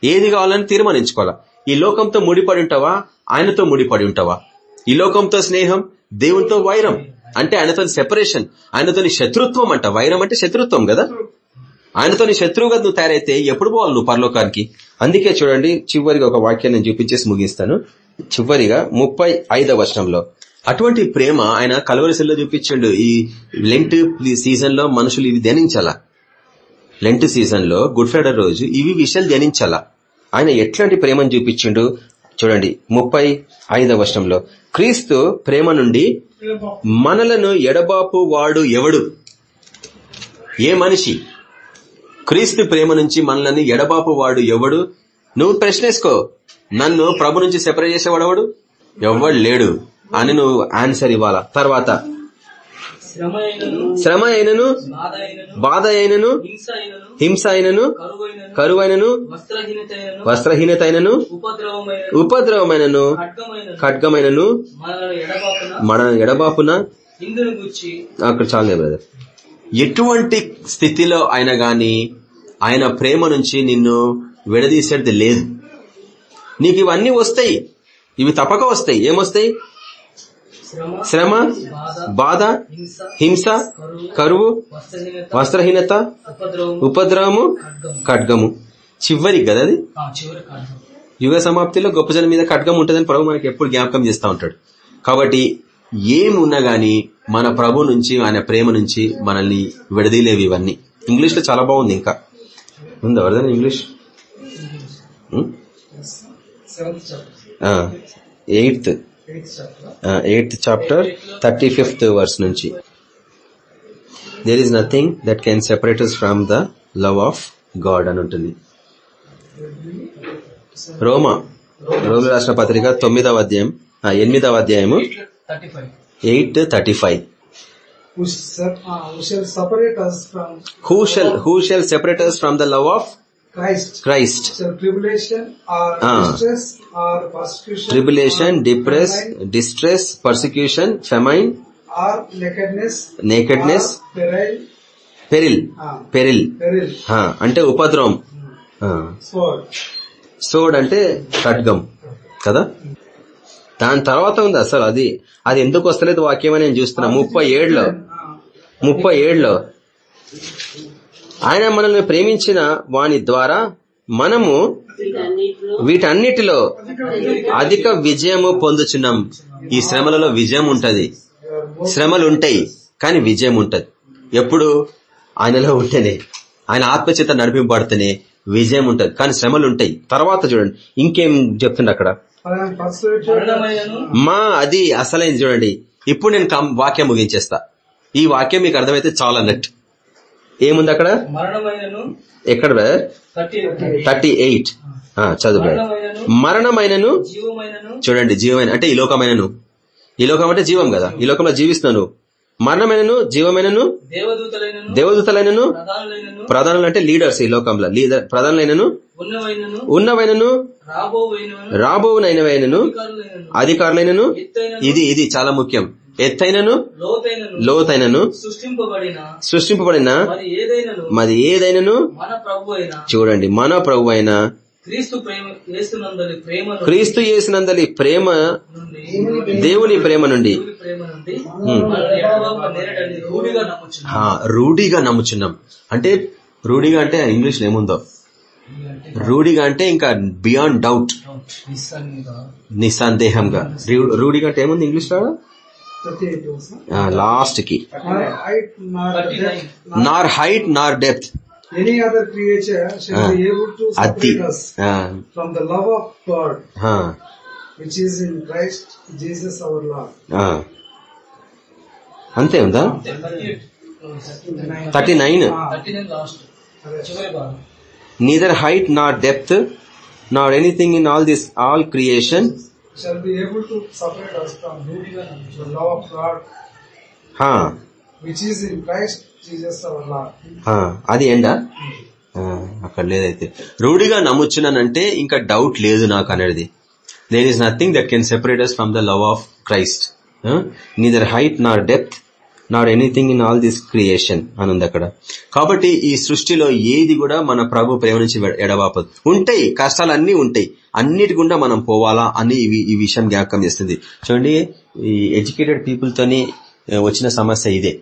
ఏది కావాలని తీర్మానించుకోవాలా? ఈ లోకంతో ముడిపడి ఉంటావా? ఆయనతో ముడిపడి ఉంటావా? ఈ లోకంతో స్నేహం దేవునితో వైరం అంటే ఆయనతో సెపరేషన్ ఆయనతో శత్రుత్వం అంట. వైరం అంటే శత్రుత్వం కదా? ఆయనతో శత్రువుగా నువ్వు తయారైతే ఎప్పుడు పోవాలి నువ్వు పరలోకానికి? అందుకే చూడండి చివరిగా ఒక వాక్యాన్ని నేను చూపించేసి ముగిస్తాను. చివరిగా ముప్పై ఐదవ వర్షంలో అటువంటి ప్రేమ ఆయన కలవరిశల్లో చూపించండు. ఈ లెంట్ సీజన్లో మనుషులు ఇవి ధ్యానించాలా? లెంట్ సీజన్లో గుడ్ ఫ్రైడే రోజు ఇవి విషయాలు ధ్యానించాలా? ఆయన ఎట్లాంటి ప్రేమను చూపించిండు? చూడండి ముప్పై ఐదవ వర్షంలో క్రీస్తు ప్రేమ నుండి మనలను ఎడబాపు వాడు ఎవడు? ఏ మనిషి? క్రీస్తు ప్రేమ నుంచి మనల్ని ఎడబాపు వాడు ఎవడు? నువ్వు ప్రశ్నేసుకో. నన్ను ప్రభు నుంచి సెపరేట్ చేసేవాడు ఎవడు? లేడు. అని నువ్వు ఆన్సర్ ఇవ్వాలా? తర్వాత. శ్రమ అయినను బాధ అయినను హింస అయినను కరువైనను వస్త్రహీనత అయినను ఉపద్రవమైనను ఖడ్గమైనను మన ఎడబాపున అక్కడ చాలే బ్రదర్ ఎటువంటి స్థితిలో అయినా గాని ఆయన ప్రేమ నుంచి నిన్ను విడదీసేది లేదు. నీకు ఇవన్నీ వస్తాయి. ఇవి తప్పక వస్తాయి. ఏమొస్తాయి? శ్రమ బాధ హింస కరువు వస్త్రహీనత వస్త్రహీనత ఉపద్రవం ఉపద్రవము ఖడ్గం ఖడ్గము. చివరికి కదా అది. చివరి యుగ సమాప్తిలో గొప్ప జనం మీద ఖడ్గం ఉంటుందని ప్రభు మనకి ఎప్పుడు జ్ఞాపకం చేస్తూ ఉంటాడు. కాబట్టి ఏమి ఉన్నా గాని మన ప్రభు నుంచి ఆయన ప్రేమ నుంచి మనల్ని విడదీలేవి ఇవన్నీ. ఇంగ్లీష్లో చాలా బాగుంది ఇంకా. ఉందా వరదని English? Eighth. Eighth chapter thirty fifth verse నుంచి. There is nothing that can separate from the love of God అని ఉంటుంది. రోమా రోగులు రాసిన పత్రిక తొమ్మిదవ అధ్యాయం ఎనిమిదవ అధ్యాయము eight thirty five. Who shall who shall separate from the love of. Christ Ah. Tribulation depress distress persecution famine nakedness peril ah, peril అంటే ఉపద్రవం. సోడ్ అంటే ఖడ్గం. కదా? దాని తర్వాత ఉంది అసలు అది. అది ఎందుకు వస్తలేదు వాక్యం అని నేను చూస్తున్నా. ముప్పై ఏడులో. Ah, ముప్పై ఏడులో. ఆయన మనల్ని ప్రేమించిన వాని ద్వారా మనము వీటన్నిటిలో అధిక విజయము పొందుచున్నాం. ఈ శ్రమలలో విజయం ఉంటది. శ్రమలు ఉంటాయి కానీ విజయం ఉంటది. ఎప్పుడు? ఆయనలో ఉంటేనే. ఆయన ఆత్మచేత నడిపింపబడితేనే విజయం ఉంటది. కానీ శ్రమలు ఉంటాయి తర్వాత చూడండి. ఇంకేం చెప్తుండ అక్కడ? మా అది అసలైంది చూడండి. ఇప్పుడు నేను వాక్యం ముగించేస్తా. ఈ వాక్యం మీకు అర్థమైతే చాలా అన్నట్టు ఏముంది అక్కడ ఎక్కడ థర్టీ ఎయిట్. చదువు. మరణమైనను చూడండి జీవమైన అంటే ఈ లోకమైనను. ఈ లోకం అంటే జీవం కదా. ఈ లోకంలో జీవిస్తున్నాను మరణమైనను జీవమైనను? దేవదూతలైనను ప్రధానులు అంటే లీడర్స్ ఈ లోకంలో. లీడర్ ప్రధానులైనను? ఉన్నవైనను ఉన్నవైనను? రాబోవైనను రాబోవునైనవైనను? అధికారులైనను. ఇది ఇది చాలా ముఖ్యం. ఎత్తైనను? లోతైనను. సృష్టింపబడిన. మరి ఏదైనను? చూడండి మన ప్రభు అయిన. క్రీస్తు చేసినందలి ప్రేమ దేవుని ప్రేమ నుండి. రూఢిగా నమ్ముచున్నాం. అంటే రూఢిగా అంటే ఇంగ్లీష్లో ఏముందో? రూఢిగా అంటే ఇంకా బియాండ్ డౌట్. నిస్సందేహంగా. రూఢిగా అంటే ఏముంది ఇంగ్లీష్లో లాస్ట్కి nor height nor depth any other creature shall be able to అది separate us ఆ, from the love of God, ఆ, which is in Christ Jesus our Lord. ఆ. అంతే ఉందా thirty nine neither height nor depth nor anything in all this all creation Shall be able to separate us from the love of God, which is in Christ Jesus our Lord. అది ఎండా అక్కడ లేదైతే. రూఢిగా నమ్ముచున్నానంటే ఇంకా డౌట్ లేదు నాకు అనేది. There is nothing that can separate us from the love of Christ neither height nor depth not anything in all this creation అని ఉంది అక్కడ. కాబట్టి ఈ సృష్టిలో ఏది కూడా మన ప్రభు ప్రేమ నుంచి ఎడబాపదు. ఉంటాయి కష్టాలు అన్నీ ఉంటాయి. అన్నిటి గుండా మనం పోవాలా అని ఇవి- ఈ విషయం జ్ఞాపకం చేస్తుంది. చూడండి ఈ ఎడ్యుకేటెడ్ పీపుల్ తోని వచ్చిన సమస్య ఇదే.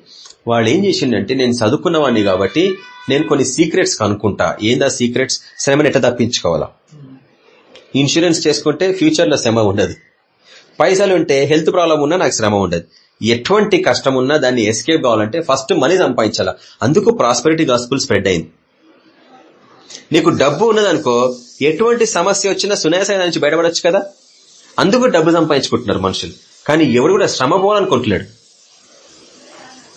వాళ్ళు ఏం చేసిండంటే నేను చదువుకున్నవాడిని కాబట్టి నేను కొన్ని సీక్రెట్స్ కనుక్కుంటా. ఏందా సీక్రెట్స్? శ్రమను ఎట్లా తప్పించుకోవాలా? ఇన్సూరెన్స్ చేసుకుంటే ఫ్యూచర్లో శ్రమ ఉండదు. పైసలు ఉంటే హెల్త్ ప్రాబ్లం ఉన్నా నాకు శ్రమ ఉండదు. ఎటువంటి కష్టం ఉన్నా దాన్ని ఎస్కేప్ కావాలంటే ఫస్ట్ మనీ సంపాదించాలా. అందుకు ప్రాస్పెరిటీ గాస్పుల్ స్ప్రెడ్ అయింది. నీకు డబ్బు ఉన్నదనుకో ఎటువంటి సమస్య వచ్చినా సునాయాసంగా నుంచి బయటపడొచ్చు కదా? అందుకు డబ్బు సంపాదించుకుంటున్నారు మనుషులు. కానీ ఎవడు కూడా శ్రమ పోవాలనుకుంటున్నాడు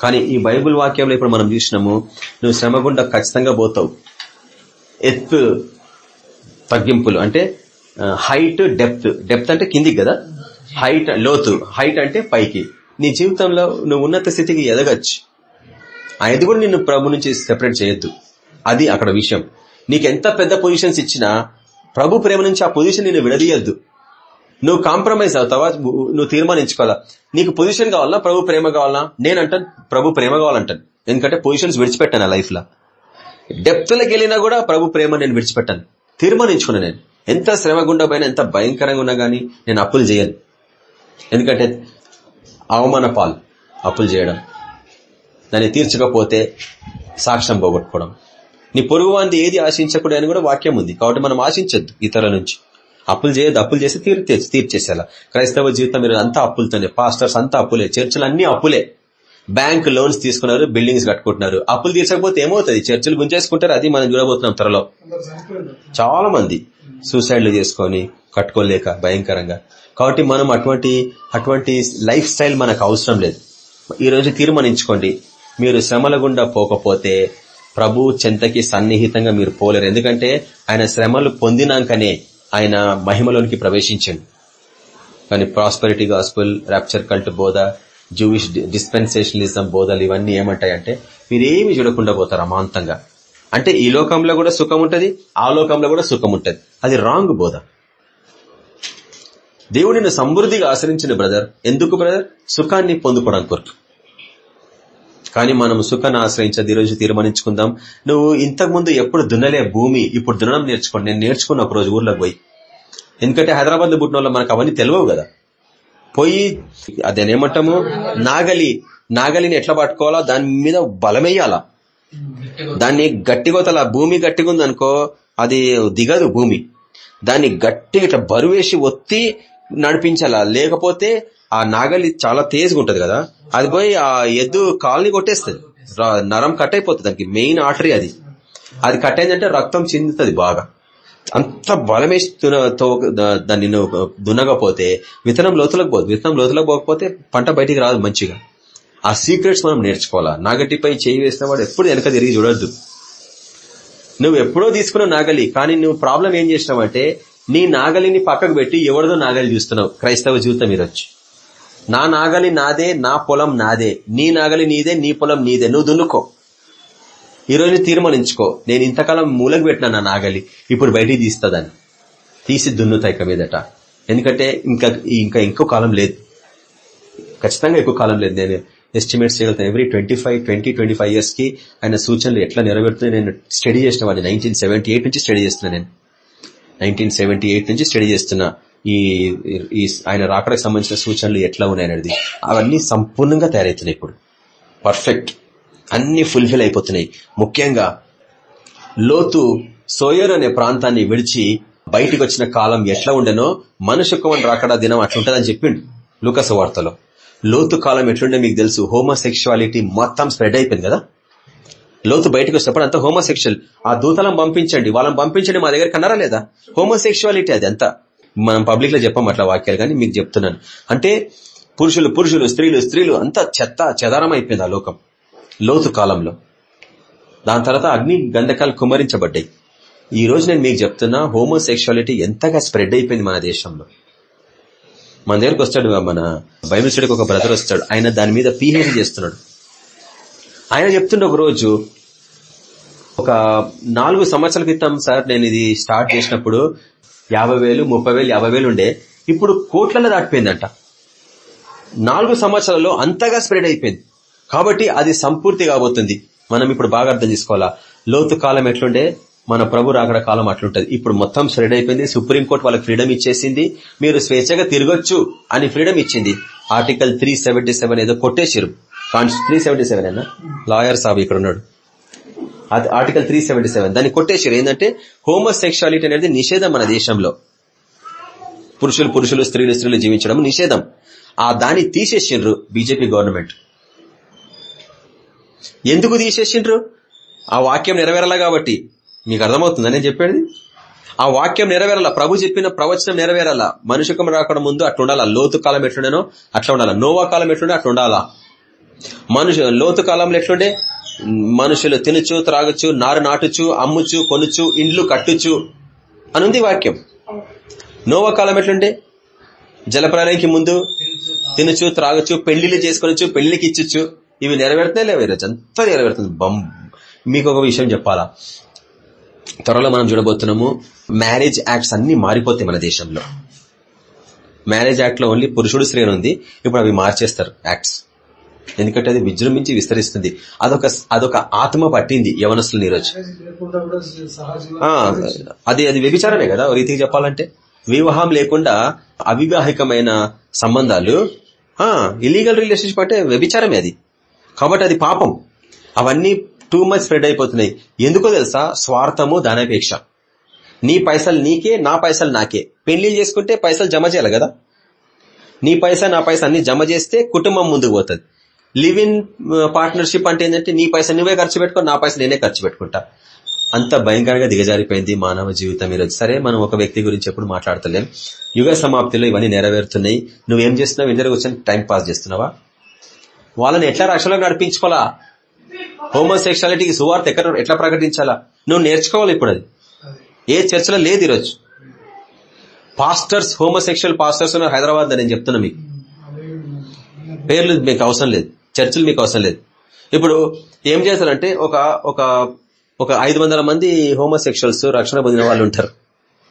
కానీ ఈ బైబుల్ వాక్యంలో ఇప్పుడు మనం చూసినాము నువ్వు శ్రమ గుండా ఖచ్చితంగా పోతావు. ఎత్తు తగ్గింపులు అంటే హైట్ డెప్త్ డెప్త్ అంటే కిందికి కదా? హైట్ లోతు. హైట్ అంటే పైకి. నీ జీవితంలో నువ్వు ఉన్నత స్థితికి ఎదగచ్చు. ఆ ఎదుగుడు నిన్ను ప్రభు నుంచి సెపరేట్ చేయొద్దు. అది అక్కడ విషయం. నీకు ఎంత పెద్ద పొజిషన్స్ ఇచ్చినా ప్రభు ప్రేమ నుంచి ఆ పొజిషన్ నిన్ను విడదీయద్దు. నువ్వు కాంప్రమైజ్ అవుతావా నువ్వు తీర్మానించుకోవాలా? నీకు పొజిషన్ కావాలా ప్రభు ప్రేమ కావాలా నేనంటాను ప్రభు ప్రేమ కావాలంటాను. ఎందుకంటే పొజిషన్స్ విడిచిపెట్టాను ఆ లైఫ్లో. డెప్త్లకు వెళ్ళినా కూడా ప్రభు ప్రేమ నేను విడిచిపెట్టాను. తీర్మానించుకున్నాను నేను. ఎంత శ్రమ గుండా ఎంత భయంకరంగా ఉన్నా గానీ నేను అప్పులు చేయను. ఎందుకంటే అవమాన పాలు అప్పులు చేయడం దాన్ని తీర్చకపోతే సాక్ష్యం పోగొట్టుకోవడం. నీ పొరుగు వాంది ఏది ఆశించకూడదు అని కూడా వాక్యం ఉంది. కాబట్టి మనం ఆశించద్దు ఇతరుల నుంచి. అప్పులు చేయదు అప్పులు చేసి తీర్చే తీర్చేసేలా క్రైస్తవ జీవితం మీరు అంతా అప్పులతోనే. పాస్టర్స్ అంతా అప్పులే. చర్చలు అన్ని అప్పులే. బ్యాంక్ లోన్స్ తీసుకున్నారు బిల్డింగ్స్ కట్టుకుంటున్నారు. అప్పులు తీర్చకపోతే ఏమవుతుంది? చర్చలు గుంజేసుకుంటారు అది మనం చూడబోతున్నాం త్వరలో. చాలా మంది సూసైడ్లు చేసుకొని కట్టుకోలేక భయంకరంగా. కాబట్టి మనం అటువంటి అటువంటి లైఫ్ స్టైల్ మనకు అవసరం లేదు. ఈ రోజు తీర్మానించుకోండి. మీరు శ్రమల గుండా పోకపోతే ప్రభు చెంతకి సన్నిహితంగా మీరు పోలేరు. ఎందుకంటే ఆయన శ్రమలు పొందినాకనే ఆయన మహిమలోనికి ప్రవేశించండి. కానీ ప్రాస్పరిటీ గాస్పుల్ ర్యాప్చర్ కల్ట్ బోధ జూయిష్ డిస్పెన్సేషనలిజం బోధలు ఇవన్నీ ఏమంటాయంటే మీరేమి చూడకుండా పోతారు అమాంతంగా. అంటే ఈ లోకంలో కూడా సుఖం ఉంటుంది ఆ లోకంలో కూడా సుఖం ఉంటుంది. అది రాంగ్ బోధ. దేవుడిని సమృద్ధిగా ఆశ్రయించిన బ్రదర్. ఎందుకు బ్రదర్? సుఖాన్ని పొందుకోవడం కొరకు. కానీ మనం సుఖాన్ని ఆశ్రయించదు. ఈరోజు తీర్మానించుకుందాం. నువ్వు ఇంతకు ముందు ఎప్పుడు దున్నలే భూమి ఇప్పుడు దున్నడం నేర్చుకోండి. నేను నేర్చుకున్న ఒక రోజు ఊర్లోకి పోయి. ఎందుకంటే హైదరాబాద్లో పుట్టిన వాళ్ళు మనకు అవన్నీ తెలియవు కదా. పోయి అదేనేమంటాము? నాగలి నాగలిని ఎట్లా పట్టుకోవాలా? దాని మీద బలమేయాలా దాన్ని గట్టిగోతల భూమి గట్టిగా ఉందనుకో అది దిగదు భూమి. దాన్ని గట్టిగా ఇట్లా బరువేసి ఒత్తి నడిపించాలా? లేకపోతే ఆ నాగలి చాలా తేజ్గా ఉంటది కదా? అది పోయి ఆ ఎద్దు కాల్ని కొట్టేస్తుంది. నరం కట్ అయిపోతుంది దానికి. మెయిన్ ఆర్టరీ అది. అది కట్ అయిందంటే రక్తం చిందుతుంది బాగా. అంత బలమేసి దాన్ని దున్నకపోతే విత్తనం లోతులకు పోదు విత్తనం లోతులకు పోకపోతే పంట బయటికి రాదు మంచిగా. ఆ సీక్రెట్స్ మనం నేర్చుకోవాలా? నాగటిపై చేయి వేసిన వాడు ఎప్పుడు వెనక తిరిగి చూడొద్దు. నువ్వు ఎప్పుడో తీసుకున్న నాగలి కానీ నువ్వు ప్రాబ్లం ఏం చేసినావంటే నీ నాగలిని పక్కకు పెట్టి ఎవరిదో నాగలి చూస్తున్నావు. క్రైస్తవ జీవితం ఈరొచ్చు నా నాగలి నాదే నా పొలం నాదే. నీ నాగలి నీదే నీ పొలం నీదే. నువ్వు దున్నుకో. ఈరోజు తీర్మానించుకో. నేను ఇంతకాలం మూలకు పెట్టినా నా నాగలి. ఇప్పుడు బయటికి తీస్తుందని. తీసి దున్నుతా ఇక మీదట. ఎందుకంటే ఇంకా ఇంకా ఇంకో కాలం లేదు. ఖచ్చితంగా ఎక్కువ కాలం లేదు. నేను ఎస్టిమేట్స్ చేయగలుగుతాను. Every twenty five twenty twenty five ఇయర్స్కి ఆయన సూచనలు ఎట్లా నెరవేరుతున్నాయి నేను స్టడీ చేసిన వాడిని. నైన్టీన్ సెవెంటీ ఎయిట్ నుంచి స్టడీ చేస్తున్నా నేను. నైన్టీన్ సెవెంటీ ఎయిట్ నుంచి స్టడీ చేస్తున్నా ఈ ఈ ఆయన రాకడానికి సంబంధించిన సూచనలు ఎట్లా ఉన్నాయనేది అవన్నీ సంపూర్ణంగా తయారవుతున్నాయి ఇప్పుడు. పర్ఫెక్ట్ అన్ని ఫుల్ఫిల్ అయిపోతున్నాయి. ముఖ్యంగా లోతు సోయర్ అనే ప్రాంతాన్ని విడిచి బయటికి వచ్చిన కాలం ఎట్లా ఉండేనో మనుషు కుమార్ రాకడా దినం అట్లుంటదని చెప్పిండు లూకస వార్తలో. లోతు కాలం ఎట్లుండే మీకు తెలుసు? హోమోసెక్షువాలిటీ మొత్తం స్ప్రెడ్ అయిపోయింది కదా? లోతు బయటకు వచ్చినప్పుడు అంతా హోమోసెక్షువల్. ఆ దూతలను పంపించండి వాళ్ళని పంపించండి మా దగ్గర కన్నారా లేదా? హోమోసెక్షువాలిటీ అది అంతా. మనం పబ్లిక్లో చెప్పాం అట్లా వాక్యాలు కానీ మీకు చెప్తున్నాను. అంటే పురుషులు పురుషులు స్త్రీలు స్త్రీలు అంతా చెత్త చెదారం అయిపోయింది ఆ లోకం. లోతు కాలంలో. దాని తర్వాత అగ్ని గంధకాలు కుమరించబడ్డాయి ఈ రోజు నేను మీకు చెప్తున్నా హోమోసెక్షువాలిటీ ఎంతగా స్ప్రెడ్ అయిపోయింది మన దేశంలో. మన దగ్గరకు వస్తాడు మన బైబిల్ స్టడీకి ఒక బ్రదర్ వస్తాడు. ఆయన దాని మీద పీహెచ్డీ చేస్తున్నాడు. ఆయన చెప్తుండే ఒక రోజు ఒక నాలుగు సంవత్సరాల క్రితం సార్ నేను ఇది స్టార్ట్ చేసినప్పుడు యాభై వేలు ముప్పై వేలు యాభై వేలు ఉండే. ఇప్పుడు కోట్లలో దాటిపోయిందంట. నాలుగు సంవత్సరాలలో అంతగా స్ప్రెడ్ అయిపోయింది. కాబట్టి అది సంపూర్తి కాబోతుంది. మనం ఇప్పుడు బాగా అర్థం చేసుకోవాలా? లోతు కాలం ఎట్లుండే? మన ప్రభు రాకడ కాలం అట్లుంటది. ఇప్పుడు మొత్తం స్ప్రెడ్ అయిపోయింది. సుప్రీంకోర్టు వాళ్ళకి ఫ్రీడమ్ ఇచ్చేసింది. మీరు స్వేచ్ఛగా తిరగొచ్చు అని ఫ్రీడమ్ ఇచ్చింది. ఆర్టికల్ త్రీ ఏదో కొట్టేసిరు త్రీ సెవెంటీ సెవెన్ అయినా లాయర్ సాబ్ ఇక్కడ ఉన్నాడు. అది ఆర్టికల్ త్రీ సెవెంటీ సెవెన్ దాన్ని కొట్టేసారు ఏంటంటే హోమోసెక్షువాలిటీ అనేది నిషేధం మన దేశంలో. పురుషులు పురుషులు స్త్రీలు స్త్రీలు జీవించడం నిషేధం. ఆ దాన్ని తీసేసిండ్రు బీజేపీ గవర్నమెంట్. ఎందుకు తీసేసిండ్రు? ఆ వాక్యం నెరవేరాల కాబట్టి. మీకు అర్థమవుతుందా నేను చెప్పేది? ఆ వాక్యం నెరవేరాల. ప్రభు చెప్పిన ప్రవచనం నెరవేరాల. మనుషుకం రాకడం ముందు అట్లా ఉండాలా లోతు కాలం ఎట్లుండేనో అట్లా ఉండాలా? నోవా కాలం ఎట్లుండే అట్లా ఉండాలా మనుషు లోతు కాలంలో ఎట్లుండే? మనుషులు తినచ్చు త్రాగచ్చు నారు నాటుచు అమ్ముచు కొనుచు ఇండ్లు కట్టుచు అనుంది వాక్యం. నోవా కాలం ఎట్లుండే? జలప్రలయంకి ముందు తినచ్చు త్రాగచ్చు పెళ్ళిళ్ళు చేసుకొనొచ్చు పెళ్ళికి ఇచ్చచ్చు ఇవి నెరవేరుతున్నాయి లేవు ఈరోజు. అంతా నెరవేరుతుంది. బం మీకు ఒక విషయం చెప్పాలా? త్వరలో మనం చూడబోతున్నాము మ్యారేజ్ యాక్ట్స్ అన్ని మారిపోతాయి మన దేశంలో. మ్యారేజ్ యాక్ట్లో ఓన్లీ పురుషుడు స్త్రీ ఉంది. ఇప్పుడు అవి మార్చేస్తారు యాక్ట్స్. ఎందుకంటే అది విజృంభించి విస్తరిస్తుంది. అదొక అదొక ఆత్మ పట్టింది యవనస్తులు ఈరోజు అది అది వ్యభిచారమే కదా రీతికి చెప్పాలంటే. వివాహం లేకుండా అవివాహికమైన సంబంధాలు ఇలీగల్ రిలేషన్షిప్ అంటే వ్యభిచారమే అది. కాబట్టి అది పాపం. అవన్నీ టూ మచ్ స్ప్రెడ్ అయిపోతున్నాయి. ఎందుకో తెలుసా? స్వార్థము ధనాపేక్ష. నీ పైసలు నీకే నా పైసలు నాకే. పెళ్ళి చేసుకుంటే పైసలు జమ చేయాలి కదా. నీ పైసా నా పైసా అన్ని జమ చేస్తే కుటుంబం ముందుకు పోతుంది. లివ్ ఇన్ పార్ట్నర్షిప్ అంటే ఏంటంటే నీ పైసలు నువ్వే ఖర్చు పెట్టుకో నా పైసలు నేనే ఖర్చు పెట్టుకుంటా. అంత భయంకరంగా దిగజారిపోయింది మానవ జీవితం ఈరోజు. సరే మనం ఒక వ్యక్తి గురించి ఎప్పుడు మాట్లాడతలేం. యుగ సమాప్తిలో ఇవన్నీ నెరవేరుతున్నాయి. నువ్వేం చేస్తున్నావు? ఇద్దరు కూర్చొని టైం పాస్ చేస్తున్నావా? వాళ్ళని ఎట్లా రక్షణలో నడిపించుకోవాలా? హోమోసెక్షాలిటీకి సువార్త ఎక్కడ ఎట్లా ప్రకటించాలా? నువ్వు నేర్చుకోవాలి ఇప్పుడు అది. ఏ చర్చలో లేదు ఈరోజు. పాస్టర్స్ హోమోసెక్షువల్ పాస్టర్స్ ఉన్నారు హైదరాబాద్ నేను చెప్తున్నా మీకు. పేర్లు మీకు అవసరం లేదు. చర్చలు మీకు అవసరం లేదు. ఇప్పుడు ఏం చేస్తారంటే ఒక ఒక ఒక ఐదు వందల మంది హోమోసెక్షువల్స్ రక్షణ పొందిన వాళ్ళు ఉంటారు.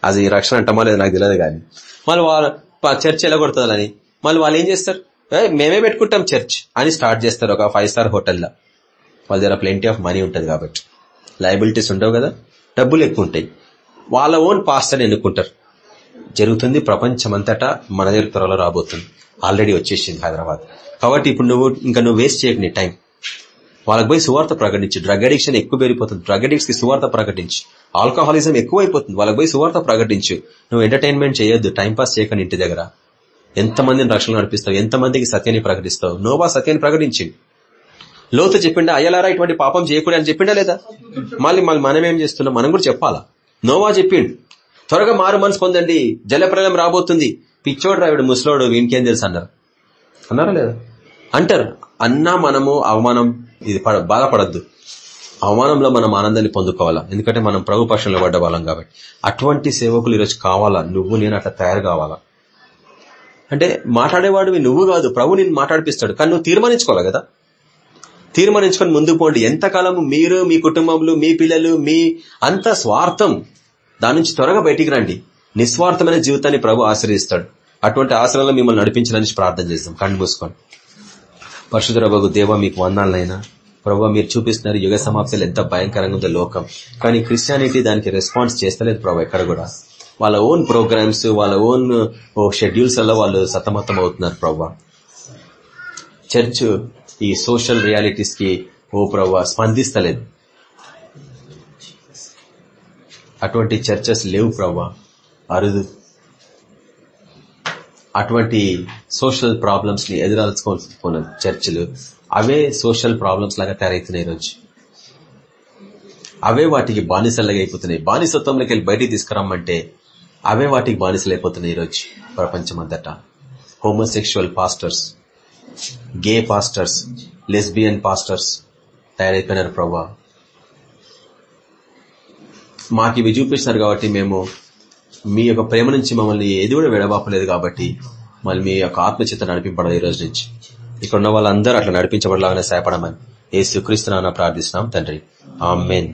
అది రక్షణ అంటమా లేదు నాకు తెలియదు కానీ. మళ్ళీ వాళ్ళ చర్చ్ ఎలా కొడుతుందని మళ్ళీ వాళ్ళు ఏం చేస్తారు? మేమే పెట్టుకుంటాం చర్చ్ అని స్టార్ట్ చేస్తారు ఒక ఫైవ్ స్టార్ హోటల్లో వాళ్ళ దగ్గర ప్లెంటీ ఆఫ్ మనీ ఉంటుంది కాబట్టి. లయబిలిటీస్ ఉండవు కదా. డబ్బులు ఎక్కువ ఉంటాయి. వాళ్ళ ఓన్ పాస్టర్ ఎన్నుకుంటారు. జరుగుతుంది. ప్రపంచమంతటా మన దగ్గర త్వరలో రాబోతుంది. ఆల్రెడీ వచ్చేసింది హైదరాబాద్. కాబట్టి ఇప్పుడు నువ్వు ఇంకా నువ్వు వేస్ట్ చేయకు నీ టైం వాళ్ళకి పోయి సువార్త ప్రకటించు. డ్రగ్ అడిక్షన్ ఎక్కువ పెరిగిపోతుంది. డ్రగ్ అడిక్ట్స్కి సువార్త ప్రకటించు. ఆల్కహాలిజం ఎక్కువైపోతుంది. వాళ్ళకి పోయి సువార్త ప్రకటించు. నువ్వు ఎంటర్టైన్మెంట్ చేయొద్దు. టైంపాస్ చేయకని ఇంటి దగ్గర. ఎంతమందిని రక్షణ నడిపిస్తావు? ఎంతమందికి సత్యాన్ని ప్రకటిస్తావు? నోవా సత్యాన్ని ప్రకటించి. లోతు చెప్పిండా అయ్యలారా ఇటువంటి పాపం చేయకూడదు అని చెప్పిండా లేదా? మళ్ళీ మళ్ళీ మనం ఏం చేస్తున్నాం? మనం కూడా చెప్పాలా? నోవా చెప్పిండు. త్వరగా మారు మనసు పొందండి. జలప్రలయం రాబోతుంది. పిచ్చోడు రావిడు ముసలోడు వీనికేం తెలుసు అన్నారు. అన్నారా లేదా? అంటారు. అన్నా మనము అవమానం ఇది పడ బాధపడద్దు. అవమానంలో మనం ఆనందాన్ని పొందుకోవాలా? ఎందుకంటే మనం ప్రభు పక్షంలో పడ్డ వాళ్ళం కాబట్టి. అటువంటి సేవకులు ఈరోజు కావాలా? నువ్వు నేను అట్లా తయారు కావాలా? అంటే మాట్లాడేవాడివి నువ్వు కాదు. ప్రభు నేను మాట్లాడిపిస్తాడు. కానీ నువ్వు తీర్మానించుకోవాలి కదా? తీర్మానించుకొని ముందుకు పోండి. ఎంతకాలం మీరు మీ కుటుంబంలో మీ పిల్లలు మీ అంత స్వార్థం దాని నుంచి త్వరగా బయటికి రండి. నిస్వార్థమైన జీవితాన్ని ప్రభు ఆశ్రయిస్తాడు. అటువంటి ఆశ్రయంలో మిమ్మల్ని నడిపించాలని ప్రార్థన చేస్తాం. కళ్ళు మూసుకోండి. పరిశుధ రఘు దేవ మీకు వందాలైనా ప్రభావ మీరు చూపిస్తున్నారు యుగ సమాప్తులు ఎంత భయంకరంగా ఉందో లోకం. కానీ క్రిస్టియానిటీ దానికి రెస్పాన్స్ చేస్తలేదు ప్రభావ ఎక్కడ కూడా. వాళ్ళ ఓన్ ప్రోగ్రామ్స్ వాళ్ళ ఓన్ షెడ్యూల్స్ వల్ల వాళ్ళు సతమతం అవుతున్నారు ప్రభావ చర్చ్ ఈ సోషల్ రియాలిటీస్కి ఓ ప్రభావ స్పందిస్తలేదు. అటువంటి చర్చెస్ లేవు ప్రభా. అరుదు. అటువంటి సోషల్ ప్రాబ్లమ్స్ని ఎదురాల్చుకోవాల్సిన చర్చిలు అవే సోషల్ ప్రాబ్లమ్స్ లాగా తయారవుతున్నాయి ఈరోజు. అవే వాటికి బానిసలుగా అయిపోతున్నాయి. బానిసత్వంలోకి వెళ్ళి బయటికి తీసుకురమ్మంటే అవే వాటికి బానిసలు అయిపోతున్నాయి ఈరోజు ప్రపంచం అంతటా homosexual pastors gay pastors lesbian pastors తయారైపోయినారు ప్రభా. మాకు ఇవి చూపిస్తున్నారు కాబట్టి మేము మీ యొక్క ప్రేమ నుంచి మమ్మల్ని ఏది కూడా విడబాపలేదు కాబట్టి మళ్ళీ మీ యొక్క ఆత్మచిత నడిపింపడం ఈ రోజు నుంచి. ఇక్కడ ఉన్న వాళ్ళందరూ అట్లా నడిపించబడలాగానే సహాయపడమని ఏ సుక్రీస్తున్నా ప్రార్థిస్తున్నాం తండ్రి. మెయిన్